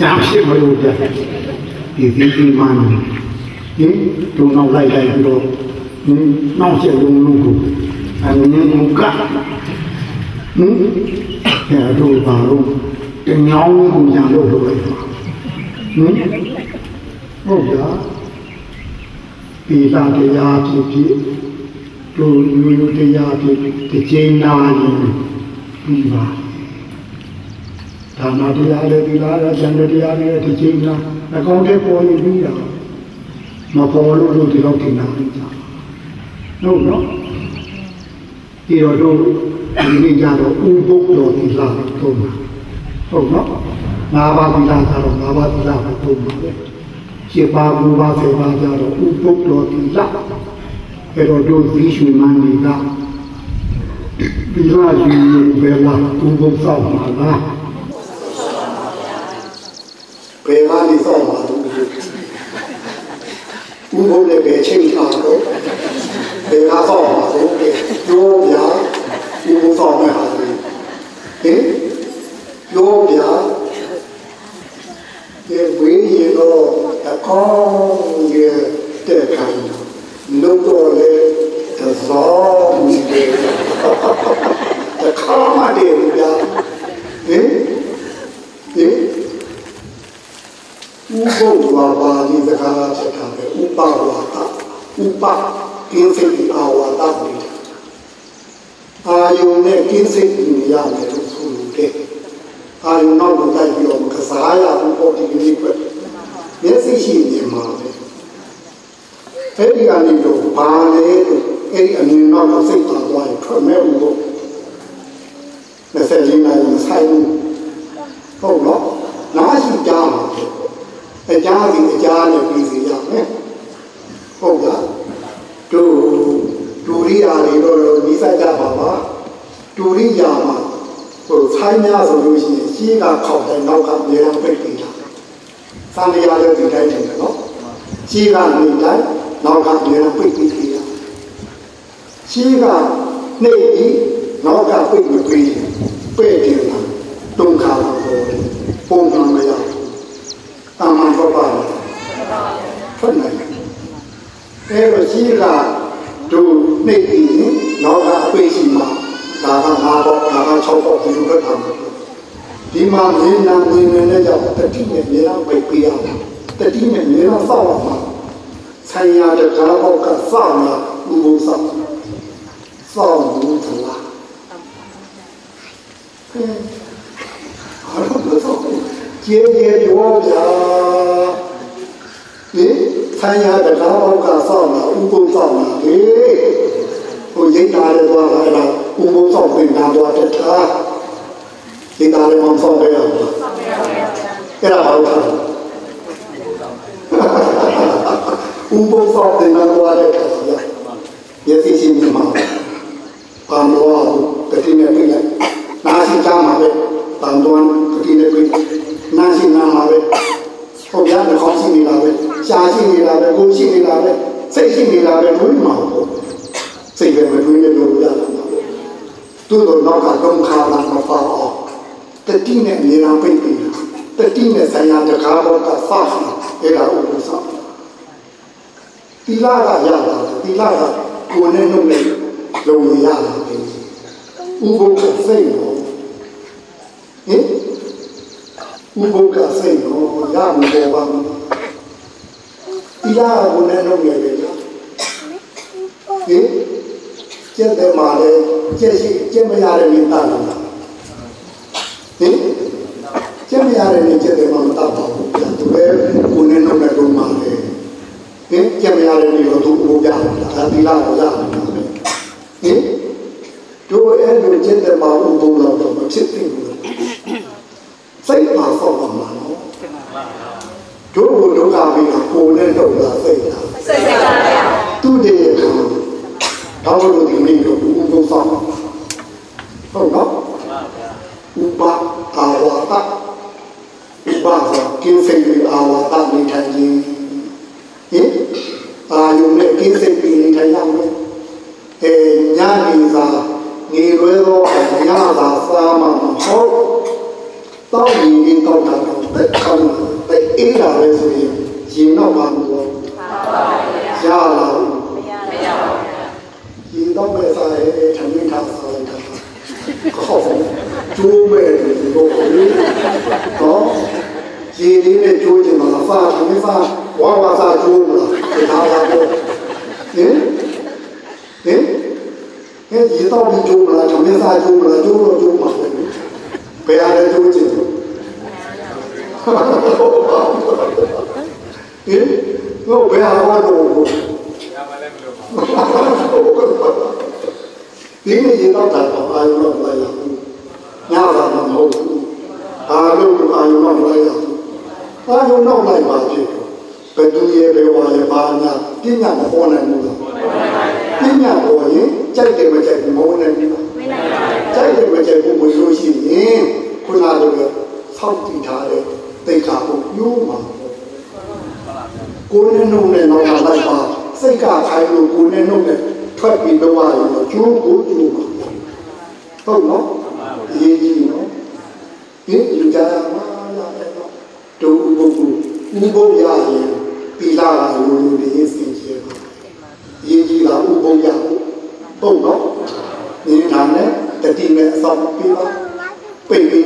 ညာဖြစ်မလို့ကြဒီဇင်းရှိမှန်းဟင်ဒုံနောက်လိုက်လိုက်ပြီးတော့ဟင်နောက်ချက်လုံးလုံးကိုအငင်းကိုကဟင်အဲတို့ပါတော့တညောင်းကိုညာလို့လုပ်လိုက်ပါဟင်ဟုတ်လားဒီသာတရားဖြစ်ဖြစ်တို့မျိုးတရားဖြစ်တစ်ချိန်နာရင်ပြီးပါ ဒါနာတရားလည်းဒီလားကျန်တဲ့တရားလည်းတစ်ချိန်နာအကောင့်ထဲပေါ်ရင်ပြီးတာမပေါ်လို့တို့ဒီလောက်ထင်တာကြဟုတ်နော်ဒီတော့တို့ဒီနေ့ကြတော့ဥပုပ်တော်ဒီလားသုံးတာဟုတ်နော်ငါးပါးဒီလားဆိုတော့ငါးပါးဒီလားပဲသုံးပါပဲရှင်းပါဘူးပါစေပါကြတော့ဥပုပ်တော်ဒီလားအဲ့တော့တို့သီးရွှေမန်းတွေကဒီလားယူဘယ်လားဥပုပ်ဆောင်ပါလားဘယ်လားဒီဆောင်ပါလို့ ဥပုပ်လည်းပဲချိန်ထားတော့ဘယ်လားဆောင်ပါလို့ပြောပြဥပုပ်ဆောင်မဲ့ဟာဆိုဟင်ပြောပြဒီဝိညာဉ်တော့အကောင်းရဲ့တဲ့ခံလို့တော့လေသဇောမြည်တယ်တခါမှတည်းဗျာဟင်ဟင် ဥပုပ်ဝါပါဠိစကားချက်တာပဲဥပဝါဒဥပကင်းစိတ်အာဝါဒနေတာအာယုန်နဲ့ကင်းစိတ်ကိုရတယ်လို့ဆိုလို့တဲ့အာယုန်နောက်ကိုလိုက်ပြီးတော့ကစားရဘူးပေါ့ဒီကနေ့ပဲမျက်စိရှိနေမှာပဲအဲ့ဒီအနေတော့ဘာလဲလို့အဲ့ဒီအနေနောက်ကိုစိတ်ပါသွားရင်ထွက်မဲ့ဘူးပေါ့20လေးနိုင်ဆိုင်ဘူးဟုတ်နော်နားရှိကြမှာ အကြမ်းစီအကြမ်းနဲ့ပြီးစီရမယ်ဟုတ်လားတို့ဒူရိယာတွေတော့နီးစပ်ကြပါပါဒူရိယာမှာဟိုဆိုင်းများဆိုလို့ရှိရင်ရှင်းကခောက်တယ်နောက်ကအများပိတ်နေတာသံဃာလည်းဒီတိုင်းတယ်နော်ရှင်းကနေတိုင်းနောက်ကအများပိတ်ပြီးနေတာရှင်းကနေပြီးနောက်ကပိတ်မပြီးပဲ့တယ်လားတုံခါတော့ပုံကံမရ တာမန်တော့ပါထွက်နိုင်တယ်အဲလိုရှိကတို့နှိပ်ပြီးနောက်ကအပိတ်ရှိမှာဒါကငါတော့ဒါက6တော့ဒီလိုပဲထားမှာဒီမှာမင်းနာမင်းနဲ့ကြောင့်တတိနဲ့မြေအောင်ပိတ်ပြရမှာတတိနဲ့မြေအောင်စောက်အောင်မှာဆိုင်ရတဲ့ကားဘောက်ကစောက်လာဥပုသ်စောက်စောက်ဘူးသလားဟဲ့အားလုံးတော့ ကျေကျေပြောပြဟင်ဆိုင်ရတဲ့ကားဘောက်ကစောက်လာဥပုသ်စောက်လာဟေးဟိုရိတ်တာလည်းသွားတာအဲ့ဒါဥပုသ်စောက်ပြင်တာသွားတဲ့ထားရိတ်တာလည်းမစောက်ရအောင်အဲ့ဒါဘာလို့ဥပုသ်စောက်ပြင်တာသွားတဲ့ထားရည်သိရှိနေမှာဘာလို့တတိနဲ့ပြည့်လိုက်နာရှိချမှာပဲတန်တွန်းတတိနဲ့ပြည့် နာရှိနာမှာပဲဟုတ်ရတဲ့ခေါင်းရှိနေတာပဲရှားရှိနေတာပဲကိုယ်ရှိနေတာပဲစိတ်ရှိနေတာပဲဘုရားမှာပေါ့စိတ်ပဲမတွင်းရလို့ရတာသူတို့တော့ကတော့ခါလာမပါအောင်တတိနဲ့အများအားပိတ်ပြီးတတိနဲ့ဆိုင်ရာတကားတော့ကစားအဲ့ဒါဥပ္ပစာတိလာကရတာတိလာကကိုယ်နဲ့နှုတ်နဲ့လုံရရတာပဲဥပုကစိတ်တော့ဟင် ဥပုကစိတ်တော့ရမှာပေါ်ပါမယ်တိလာကကိုယ်နဲ့နှုတ်နဲ့ပဲဟင်ကျက်တယ်မှာလေကျက်ရှိကျက်မရတဲ့မိသားစုလားဟင်ကျက်မရတဲ့မိကျက်တယ်မှာမတတ်ပါဘူးသူပဲကိုယ်နဲ့နှုတ်နဲ့လုံးမှာလေဟင်ကျက်မရတဲ့မိတော့သူဥပုကဒါတိလာကိုရတယ်ဟင်တို့အဲ့လိုကျင့်တယ်မှာဥပုံတော့တော့မဖြစ်သေးဘူး စိတ်မှာဆောက်ပါမှာနော်တို့ဘုဒ္ဓကပြီးတော့ကိုယ်နဲ့တော့လာစိတ်တာစိတ်ပါဗျာသူတည်းကဘာလို့ဒီနေ့တော့ဥပုံဆောက်ပါဟုတ်နော်ဥပအာဝါဒဥပဆိုကင်းစိတ်ပြီးအာဝါဒနေထိုင်ခြင်းဟင်အာယုန်နဲ့ကင်းစိတ်ပြီးနေထိုင်ရမယ်အဲညာနေသာနေရွယ်တော့ညသာစားမှာမဟုတ် တောင်းရင်တောင်းတာတော့တက်ခံတဲ့အေးလာလဲဆိုရင်ရင်တော့ပါဘူးရလာဘူးဒီတော့ပဲစားရဲထမင်းထားစားလိုက်တာခေါင်းကျိုးမဲ့ဒီလိုလေတော့ရေလေးနဲ့ကျိုးချင်မှာစားထမင်းစားဝါဝါစားကျိုးမလားဒီသားလာတော့ဟင်ဟင်ဟဲ့ရေတော့ဒီကျိုးမလားထမင်းစားကျိုးမလားကျိုးတော့ကျိုးမှာပဲဘယ်အားလဲကျိုးချင်တယ် ဟင်တော့ဘယ်အားလဲတော့ဒီနေ့ရင်တော့တာတော့အာယုံတော့မလိုက်ရဘူး။ညတာမှမဟုတ်ဘူး။အာလုံးအာယုံတော့မလိုက်ရဘူး။အာယုံတော့လိုက်ပါဖြစ်။ဘယ်သူရဲ့ဘယ်ဝါရဲ့ဘာညာပညာမပေါ်နိုင်ဘူးလား။ပညာပေါ်ရင်ကြိုက်တယ်မကြိုက်ဘူးမဟုတ်နိုင်ဘူးလား။ကြိုက်တယ်မကြိုက်ဘူးမလို့ရှိရင်ခုနလိုပဲစောင့်တည်ထားတဲ့ သိက္ခာကိုညှိုးမှာပေါ့။ကိုယ်နဲ့နှုတ်နဲ့တော့လိုက်ပါစိတ်ကခိုင်းလို့ကိုယ်နဲ့နှုတ်နဲ့ထွက်ပြီးတော့ရရင်ကျိုးကိုကျိုးပါဟုတ်နော်ရေးကြည့်နော်ဒီလူကြမှာရတယ်နော်ဒုဘုဘဥဘုရရင်ပီလာကလူလူတွေစင်ကြယ်ပါရေးကြည့်တာဥဘုရဟုတ်နော်ဒီထာနဲ့တတိနဲ့အစောင့်ပြီးပါပိတ်ပြီး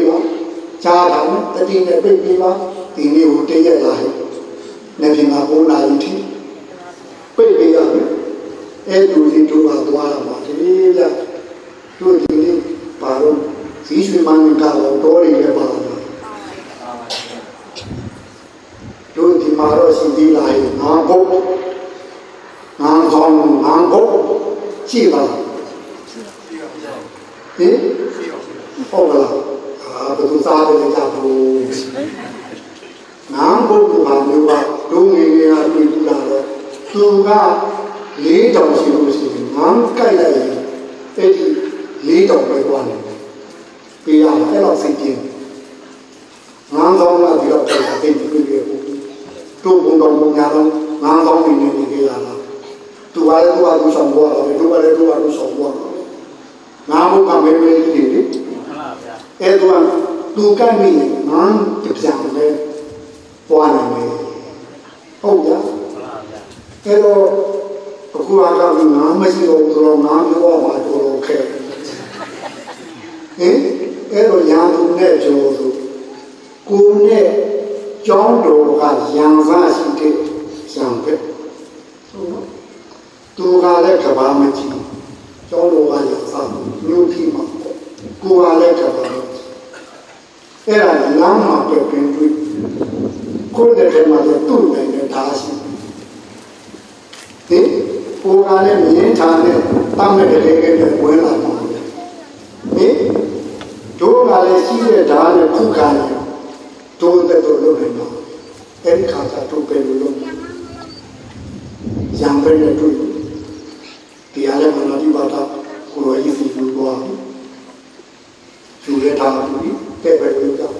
ပါချားတာနဲ့တတိနဲ့ပိတ်ပြီးပါဒီနေ့ဟိုတည့်ရက်လာဟဲ့နေ့ပြင်က9နာရီထိပိတ်ပြီးရမယ်အဲ့လူကြီးတို့ကသွားရမှာဒီကြတို့ဒီနေ့ပါတော့ဇီးရွှေမန်းကတော့တော်ရည်လည်းပါတော့တို့ဒီမှာတော့ရှိသေးလားငါဘုတ်ငါကောင်းငါဘုတ်ရှိပါလားဟင်ဟုတ်ကလားအာ ဘယ်သူစားတယ်ကြဘူးငါဘုတ်ကဘာမျိုးပါတို့ငယ်ငယ်ကတွေ့ကြတာတော့သူကလေးတောင်ရှိလို့ရှိရင်ငါကြိုက်လိုက်ရင်အဲ့ဒီလေးတောင်ပဲသွားတယ်ပြရအဲ့တော့စိတ်ပြင်းငါကောင်းလာပြီးတော့စိတ်ပြင်းပြင်းတို့ဘုံတော်ဘုံညာတော့ငါကောင်းနေနေကြရတာသူကလည်းသူကသူဆောင်သွားတယ်သူကလည်းသူကသူဆောင်သွားတယ်ငါဘုံကမဲမဲကြီးတွေမှန်ပါ ဗျာအဲ့တော့သူကမိငန်းပြန်လဲပွားနိုင်မယ်ဟုတ်ကြမှန်ပါဗျာအဲ့တော့အခုအကားကငါမရှိတော့ဘူးဆိုတော့ငါပြောပါတော့တော့ခဲဟင်အဲ့တော့ညာသူနဲ့ပြောဆိုကိုနဲ့ကျောင်းတော်ကရံစားရှိတဲ့ရံပဲဟုတ်နော်သူကလည်းကဘာမကြည့်ကျောင်းတော်ကရံစားမြို့ဖြစ်မှာပေါ့ကိုကလည်းကဘာမကြည့် အဲ့ဒါလမ်းမှာပြပင်တွေ့ကိုယ်တည်းမှာလည်းသူ့နိုင်တဲ့ဓာတ်ရှိတယ်ဟင်ကိုယ်ကလည်းမြင်းထားနဲ့တောင်းတဲ့တကယ်ကလေးဝင်လာပါဟင်တို့ကလည်းရှိတဲ့ဓာတ်နဲ့ခုခံရတို့တဲ့တို့လုပ်နေတော့အဲ့ဒီခါကျတို့ပဲလို့ရံပဲနဲ့တို့ဒီအားလည်းမနာတိပါတာကိုယ်ရည်စီလို့တော့ယူရတာပြီး တဲ့ပဲလို့ကြော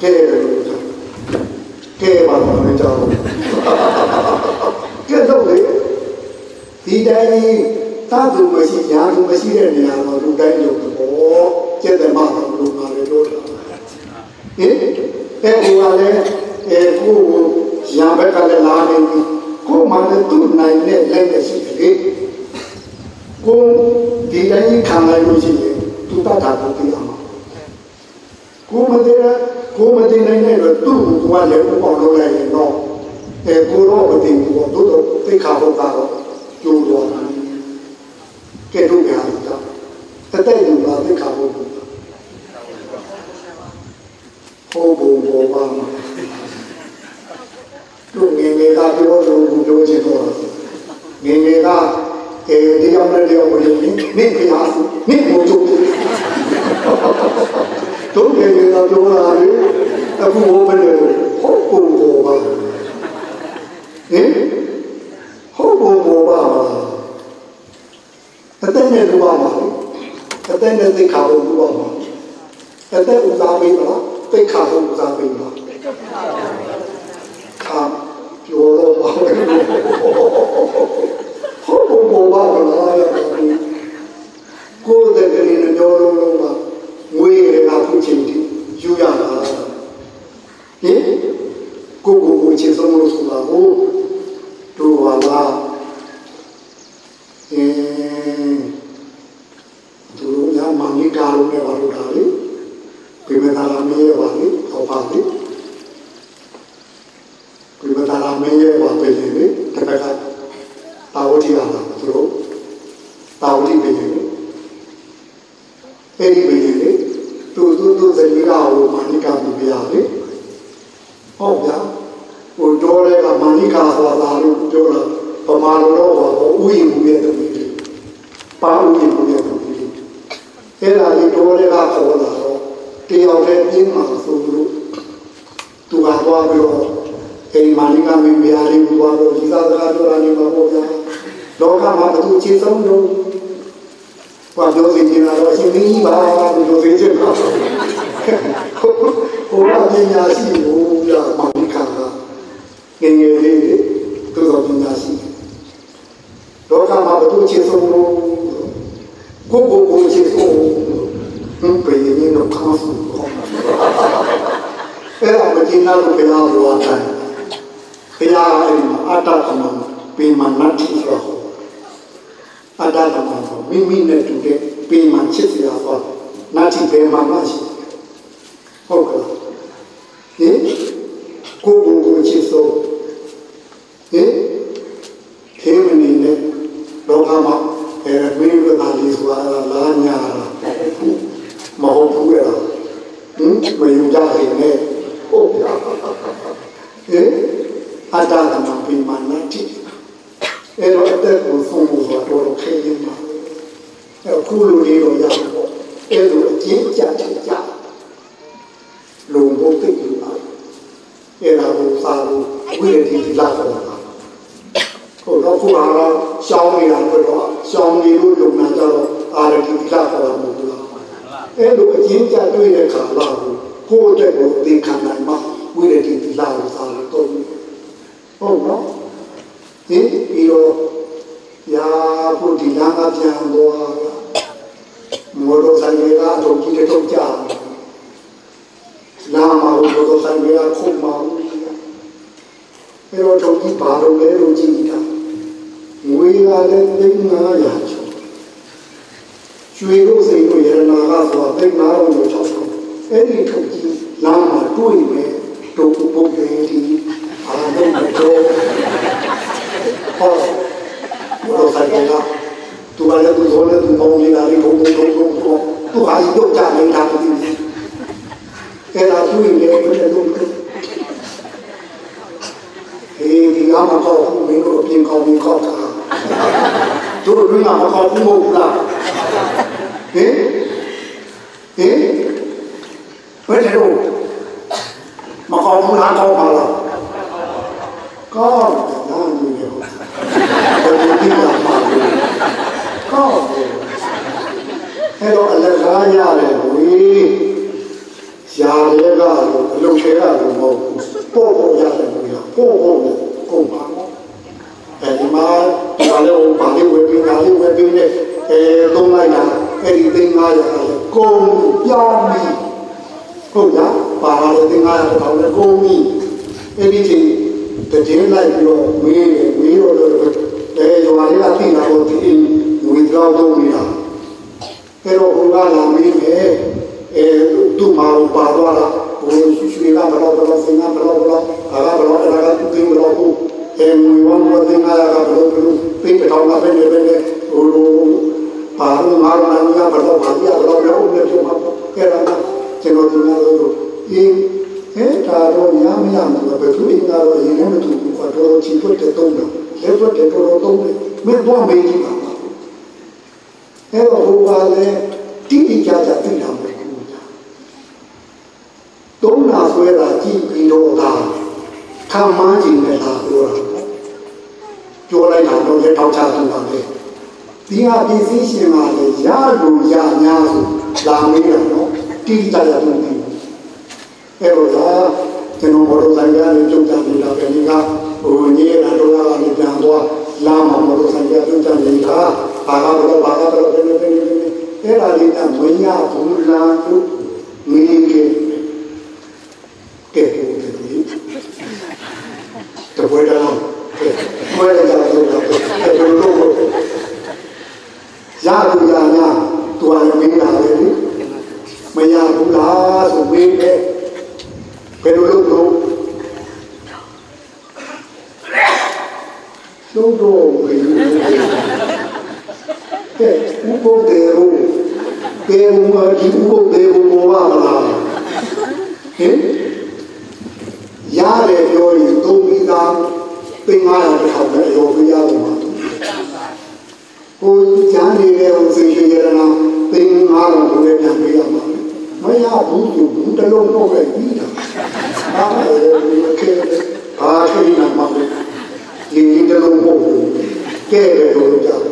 တဲ့ပဲလို့ကြောတဲ့ပါတော့လည်းကြောကဲတော့လေဒီတိုင်းသာသူမရှိညာသူမရှိတဲ့နေရာတော့လူတိုင်းလို့ပေါ့ကျက်တယ်မတော့လူပါလေလို့တာဟင်အဲ့ဒီကလည်းအဲကိုရာဘက်ကလည်းလာနေပြီကိုမှလည်းသူ့နိုင်တဲ့လက်နဲ့ရှိတယ်လေကိုဒီတိုင်းခံလိုက်လို့ရှိရင် သူတတ်တာကိုသိအောင်ကိုမတည်ကိုမတည်နိုင်တဲ့တော့သူ့ကိုကလည်းဥပအောင်လုပ်လိုက်ရင်တော့အဲကိုတော့မတည်ဘူးပေါ့တို့တော့သိခါဖို့ကတော့ကျိုးတော့ကဲတို့များတော့တတဲ့လူပါသိခါဖို့ဟိုဘုံဘောပါတို့ငယ်ငယ်ကပြောလို့ပြောချင်တော့ငယ်ငယ်က အဲဒီရောက်တဲ့ရောက်ဝင်နေနေဖျားစုနေမို့တို့တို့ငယ်ငယ်ကပြောတာလေအခုဘိုးမနေဟုတ်ဘုံဘောပါဟင်ဟုတ်ဘုံဘောပါအတဲ့နဲ့လူပါပါအတဲ့နဲ့သိခါဖို့လူပါပါအတဲ့ဥစားပေးပါသိခါဖို့ဥစားပေးပါခါပြောတော့ပါ ဟုတ်ပုံပုံပါတော့ရတယ်ကိုယ်တည်းကနေမျိုးလုံးလုံးမှာငွေရတာခုချင်းတူယူရတာဟင်ကိုကိုကိုချေဆုံးလို့ဆိုတာကိုတို့ပါလားအင်းတို့ကမန်ကြီးကားလုံးနဲ့ပါလို့တာလေပြိမသာလာမင်းရဲ့ပါလေဟောပါလေပြိမသာလာမင်းရဲ့ပါပဲ တာသူတို့တာဝတိပြည်လေအဲ့ဒီပြည်လေသူသူသူဇနီးကဟိုမာနိကာပြည်ပြရလေဟုတ်ဗျာဟိုတော်ရဲကမာနိကာဆိုတာလို့ပြောတာပမာလိုတော့ဟောဥယျာဉ်ရဲ့တူတယ်ပါဥယျာဉ်ရဲ့တူတယ်အဲ့ဒါလေးတော်ရဲကခေါ်လာတော့တယောက်တည်းပြင်းမှာဆိုလို့သူကသွားပြီးတော့အိမ်မာနိကာမင်းပြားလေးကိုသွားတော့ဒီသာစကားပြောတာနေမှာပေါ့ဗျာ လောကမှာဘယ်သူအခြေဆုံးလို့ဘာပြောစီနေတာတော့အရှင်မင်းကြီးပါလို့ပြောသေးချင်တာဟိုကပညာရှိလို့ပြမာနိကာကငယ်ငယ်လေးသူတော်ပညာရှိလောကမှာဘယ်သူအခြေဆုံးလို့ကိုကိုကိုအခြေဆုံးဟင်ပြေရင်တော့ကောင်းစုအဲ့ဒါမကျင်းတော့ဘယ်လိုလုပ်ရလဲဘုရားအဲ့မှာအတ္တကမံပေမနတ္တိဆိုတော့ အတ္တကမံဆိုမိမိနဲ့တူတဲ့ပေမချစ်စရာပေါ့နတ္တိပေမမရှိဟုတ်ကဲ့ဟင်ကိုကိုကိုချစ်စိုးဟင်ခေမနေနဲ့လောကမှာအဲမင်းတို့သားလေးဆိုတာလာညာမဟုတ်ဘူးရဟင်မယုံကြရင်လည်းဟုတ်ပြဟင်အတ္တကမပိမာနတိ အဲ့တော့အတက်ကိုဆုံးဖို့ဆိုတော့တော်ခဲရင်ပါအဲ့ခုလိုလေးတော့ရတော့အဲ့လိုအကျဉ်းကြကြကြလုံဖို့သိလို့ပါအဲ့ဒါကိုစာလို့ဝိရတိလာတော့ဟုတ်တော့ခုကတော့ရှောင်းနေတာတော့ရှောင်းနေလို့လုံနာကြတော့အာရတိလာတော့မဟုတ်ဘူးလားအဲ့လိုအကျဉ်းကြတွေ့တဲ့ခါလာကိုကိုယ့်အတွက်ကိုသင်ခံနိုင်မှဝိရတိလာကိုစာလို့တော့ဟုတ်နော် ဒီပြီးတော့ရာဖို့ဒီလမ်းကပြန်သွားမော်တော်ဆိုင်ကအတော့ကြီးတော့ကြာနာမမော်တော်ဆိုင်ကခုမှအဲ့တော့တော့ဒီဘာလို့လဲလို့ကြည့်တာငွေကလည်းသိန်း900ကျော်ရွှေတို့စိတ်တို့ရတနာကဆိုတာသိန်း900ကျော်6တော့အဲ့ဒီထုတ်ကြီးနာမတွေ့မယ်တို့ပုတ်တယ်ဒီအားလုံးတော့ ဟောဘောဆိုင်ကသူကလည်းသူဇောလည်းသူပေါင်းနေတာလေးဘုံဘုံဘုံဘုံသူဟာဒီတော့ကြာနေတာမသိဘူးအဲ့ဒါသူ့ရဲ့ဘယ်လိုလုပ်အေးဒီကမှာတော့မင်းတို့အပြင်ကောင်းပြီးကောက်တာတို့တို့ကမကောက်ဘူးမဟုတ်လားဟင်ဟင်ဘယ်လိုမကောက်ဘူးလားကောက်ပါလားကောက်တယ်လားဒီလိုဘယ်လိုဒီမှာပါကောက်တယ်အဲ့တော့အ လကားရတယ်ဝေးရှားရဲကတော့အလုပ်ထဲကတော့မဟုတ်ဘူးပို့ဖို့ရတယ်ဝေးပို့ဖို့ကုန်ပါအဲဒီမှာဒါလည်းဘာလို့ဝယ်ပြီးဒါလေးဝယ်ပြီးနဲ့အဲသုံးလိုက်တာအဲ့ဒီသိန်း900ကုန်ပြောင်းပြီးဟုတ်လားပါလာတဲ့သိန်း900တောင်လည်းကုန်ပြီးအဲ့ဒီချိန်တည်င်းလိုက်ပြီးတော့မေးတယ်မေးတော့အဲရွာလေးကသိတာတော့ဒီငွေကြောက်တော့နေတာ အဲ့တော့ဘုရားလာမေးတယ်အဲသူ့မှာပါသွားတာဘုရားရွှေကဘလောက်ဘလောက်စင်ကဘလောက်ဘလောက်အားကဘလောက်အဲ့ဒါကသူသိဘလောက်ကိုအဲငွေဝမ်းဝတ်တင်လာကဘလောက်ဘလောက်သိပထောင်ကပဲနေပဲနေဟိုလိုပါလို့ငါတို့နိုင်ငံဘလောက်ပါပြဘလောက်လည်းဦးလည်းပြုမှာကဲလာကျွန်တော်ဒီလိုလို့အင်းအဲဒါတော့ညမရမှာပဲသူအင်းကတော့ရင်နဲ့မတူဘူးကတော့ချီဖွက်တဲ့တုံးတော့လက်ဖွက်တဲ့တော်တုံးတယ်မင်းတော့မေးကြည့်ပါ အဲ့တော့ဟိုပါလေတိတိကျကျသိတာမဟုတ်ဘူးသုံးနာဆွဲတာကြည့်ပြီးတော့ဒါခံမှန်းကြည့်နေတာပြောတာပြောလိုက်တာတော့လက်ထောက်ချသူပါပဲဒီဟာပြည်စည်းရှင်ပါလေရလို့ရများဆိုလာမေးတာနော်တိတိကျကျသိတယ်အဲ့တော့ဒါကျွန်တော်ဘောတော်ဆိုင်ကနေကြုံကြနေတာပဲဒီကဟိုညေတာတော့ကနေပြန်သွားလာမှာဘောတော်ဆိုင်ကကြုံကြနေတာ ဘာသာတော့ဘာသာတော့နေနေနေအဲ့ဒါလေးကမရဘူးလားသူမင်းကကဲကဲတပွဲတော့ပွဲရတာတော့အဲ့လိုလို့ရဘူးရညာသူကမင်းလာတယ်မရဘူးလားဆိုမင်းပဲဘယ်လိုလုပ်လို့လုံးတော့ဘယ်လိုကဲ ဥပုပ်တယ်ဘုကဲဘုမဒီဥပုပ်တယ်ဘုဘောပါလားဟင်ရတယ်ပြောရင်သုံးပြီးသားသင်္ဃာရတစ်ခေါက်နဲ့ရောပြရလို့ပါကိုကျမ်းနေတဲ့ဥစဉ်ရွှေရတနာသင်္ဃာရဘုလည်းပြန်ပြရမှာမရဘူးသူဘူးတလုံးတော့ပဲပြီးတာဘာလဲဒီခေဘာခိနာမှာဒီတလုံးပေါ့ကဲတယ်လို့ကြောက်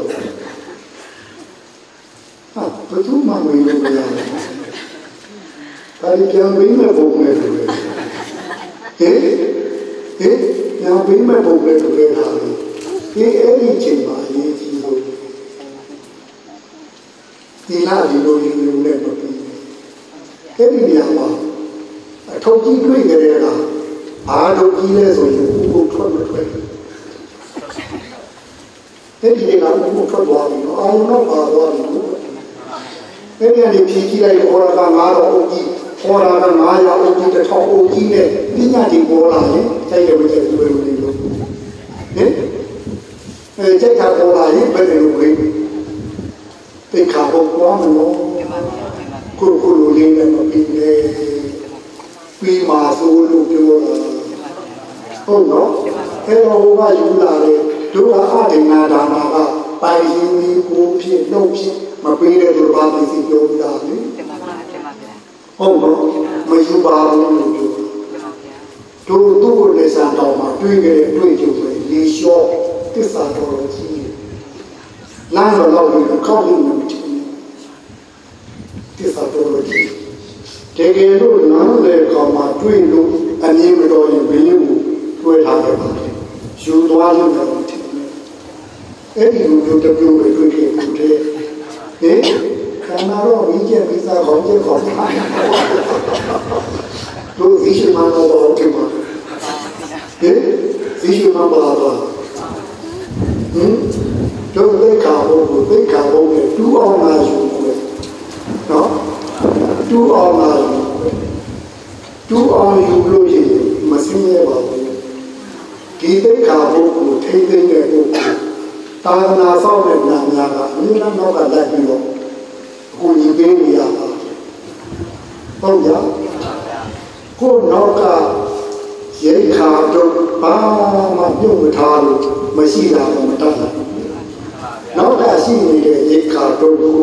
ဟာဘယ်သူမှမဝင်လို့မရဘူးဒါ ပြန်ပြီးမဲ့ပုံနဲ့တူတယ်ဟေးဟေးပြန်ပြီးမဲ့ပုံနဲ့တူတယ်ဟာဒီအဲ့ဒီချိန်မှာအရေးကြီးဆုံးဒီလားဒီလိုဒီလိုနဲ့မပြီးအဲ့ဒီနေရာမှာအထောက်ကြီးတွေ့ကြတဲ့ကဘာလို့ကြီးလဲဆိုရင်ဘုထွက်မထွက်အဲ့ဒီကဘုထွက်သွားပြီနော်အာရုံတော့ပါသွားပြီအဲ့ဒီကနေဖြည့်ကြည့်လိုက်ခေါ်တာကငါတော့အုပ်ကြီး ခေါ်တာက900အုပ်ကြီးတစ်ထောင်အုပ်ကြီးနဲ့ပညာဒီပေါ်လာရင်စိတ်ရဝိတ္တဘယ်လိုလဲလို့ဟင်အဲစိတ်ခါပေါ်လာရင်ဘယ်လိုလဲတိတ်ခါပေါ်သွားမလို့ကိုကိုလိုလေးနဲ့မပြီးလေပြီးမှဆိုလို့ပြောတာဟုတ်နော်အဲ့တော့ဘုရားယူလာတယ်ဒုက္ခအဒိနာဒါနာကပိုင်ရင်ဒီကိုဖြစ်နှုတ်ဖြစ်မပေးတဲ့သူဘာမှသိပြောတာလေတင်ပါပါတင်ပါဗျာ ဟုတ်တော့မယူပါဘူးလို့ပြောတင်ပါဗျာတို့သူ့ကိုလက်ဆံတော်မှာတွေ့ကြတဲ့တွေ့ကြုံတွေလေလျှော့တစ္ဆာတော်ကြီးလမ်းတော်တော့ဒီကောက်လို့မချင်တစ္ဆာတော်ကြီးတကယ်လို့နားလေကောင်မှာတွေ့လို့အမြင်မတော်ရင်ဘင်းကိုတွေ့ထားတယ်ပါယူသွားလို့တော့ထင်တယ်အဲ့ဒီလိုမျိုးတပြုံးတွေတွေ့ခဲ့မှုတဲ့ဟင် ခန္ဓာတော့မိကျက်ပြီးသားခေါင်းကျက်ခေါင်းသားတို့ဒီရှိမှတော့တော့ဒီမှာဟင်ဒီရှိမှပါတော့ဟင်တို့သိခါဖို့ကိုသိခါဖို့နဲ့တူအောင်လာယူတယ်နော်တူအောင်လာယူတူအောင်ယူလို့ရှိရင်မစင်းရပါဘူးဒီသိခါဖို့ကိုထိမ့်သိမ့်တဲ့ကိုတာနာဆောင်တဲ့နာမည်ကအမြဲတမ်းနောက်ကလိုက်ပြီးတော့ ကိုညီပေးနေရပါဟုတ်ကြကိုနောက်ကရိခါတော့ဘာမှပြုတ်မထားလို့မရှိတာတော့မတတ်နိုင်ဘူးနောက်ကရှိနေတဲ့ရိခါတော့ကို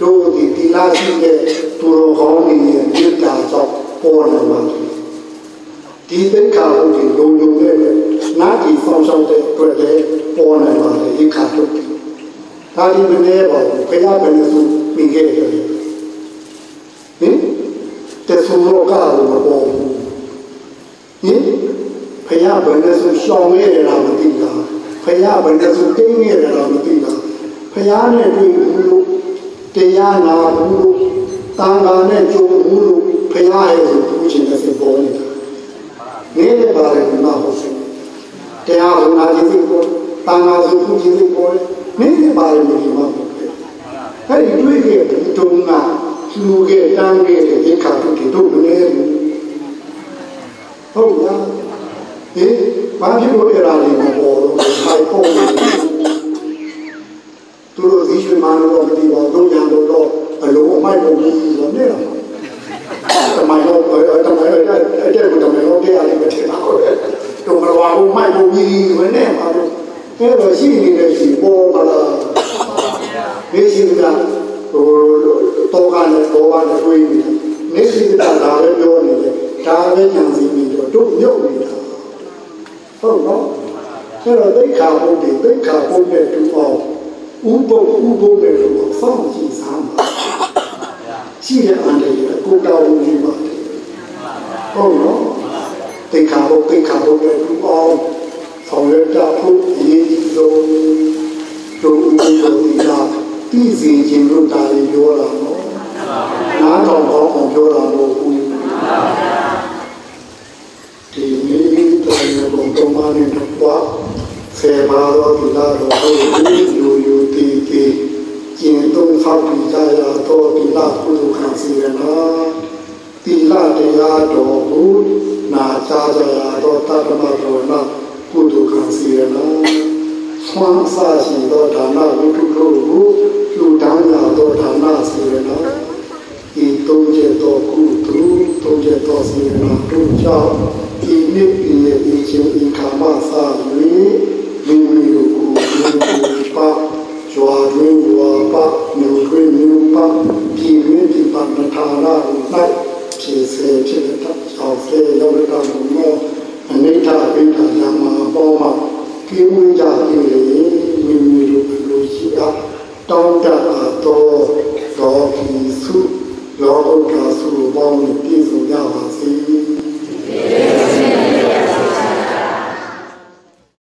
တို့ဒီတိလာရှိတဲ့သူတော်ကောင်းတွေရဲ့မြတ်တာကြောင့်ပေါ်လာမှာဒီသိက္ခာပုဒ်ကိုလုံလုံနဲ့နာတီဆောင်ဆောင်တဲ့အတွက်လည်းပေါ်လာပါတယ်ရိခါတော့ ဒါဒီမနေပါဘူးခရဘယ်လိုဆိုပြီးခဲ့တယ်ဟင်တဲ့ဆိုတော့ကားလို့မပေါ်ဘူးဟင်ဖယားဘယ်နဲ့ဆိုရှောင်နေရတာမသိတာဖယားဘယ်နဲ့ဆိုတင်းနေရတာမသိတာဖယားနဲ့တွေ့ဘူးလို့တရားနာဘူးလို့တန်ခါနဲ့ကြုံဘူးလို့ဖယားရဲ့ဆိုသူချင်းတဲ့စပေါ်နေတာနေပါတယ်မဟုတ်ဘူးတရားဟောနာခြင်းကိုတန်ခါဆိုသူချင်းကိုပေါ် နေနေပါတယ်မဟုတ်ဘူးအဲ့ဒီတွေ့ခဲ့တဲ့တုံးကလူခဲ့တန်းခဲ့တဲ့ဒီခါတို့တို့မနေဘူးဟုတ်လားဟင်ဘာဖြစ်လို့အဲ့ဒါလေးမပေါ်တော့ဘာပေါ်လဲသူတို့ဒီရွှေမန်းတော့မသိပါဘူးညာတော့တော့အလုံးအမိုက်ပုံကြီးဆိုနေတော့တမိုင်းတော့တမိုင်းအဲ့တဲ့ကိုတမိုင်းတော့တရားလေးမထင်ပါဘူးတို့ကတော့အမိုက်ပုံကြီးဝင်နေမှာတော့ အဲ့တော့ရှိနေတဲ့ရှိပေါ်မလားဒီရှိကဟိုတော့ကလည်းတော့ကလည်းတွေးနေနေရှိတာဒါပဲပြောနေတယ်ဒါပဲကြံစီပြီးတော့တို့မြုပ်နေတာဟုတ်နော်အဲ့တော့သိခါဘုဒ္ဓသိခါဘုဒ္ဓနဲ့တူအောင်ဥပုပ်ဥပုပ်နဲ့တူအောင်စောင့်ကြည့်စမ်းပါရှိတဲ့အန္တရာယ်ကိုတောင်းနေပါတယ်ဟုတ်နော်သိခါဘုဒ္ဓသိခါဘုဒ္ဓနဲ့တူအောင် ဆောင်ရွက်တာဖို့အရေးကြီးဆုံးတို့ဥပုပ်တို့ဒီကပြည်စီခြင်းလို့တာလေးပြောတာနော်နားတော်ကောင်းအောင်ပြောတာလို့ဘူးဒီမီးတော်ရဲ့ဘုံတော်မနဲ့တော့ဆေဘာတော်ဒီလာတော်ကိုယူယူတီတီကျင်တုံးဖောက်ပြီးကြရတော့ဒီလာကုသခံစီရနာဒီလာတရားတော်ကိုနာချကြရတော့တတ္တမတော်နာ ကုသခံစီရနာထွန်းအစရှိသောဒါနဝိတုတို့ကိုလူတန်းလာသောဒါနစေရနာဤသုံးချက်သောကုသိုလ်သုံးချက်သောစေရနာတို့ကြောင့်ဤနှစ်ဤရဲ့ဤချင်းဤခါမသာ၍မိမိတို့ကိုဒီလိုပါကြွားတွင်ဝါပါမြို့တွင်မြို့ပါပြည်တွင်ပြည်ပါမထာလာ၌ဖြစ်စေဖြစ်တဲ့ကြောင့်စေရောက်တဲ့တော်မော အနိဋ္ဌပိဋ္ဌာယမပေါ်မှာကိဝိကြပြီမိမိတို့လိုရှိအားတောင်းတအပ်တော်တော်ကိစုလောကစုပေါင်းပြည့်စုံကြပါစေ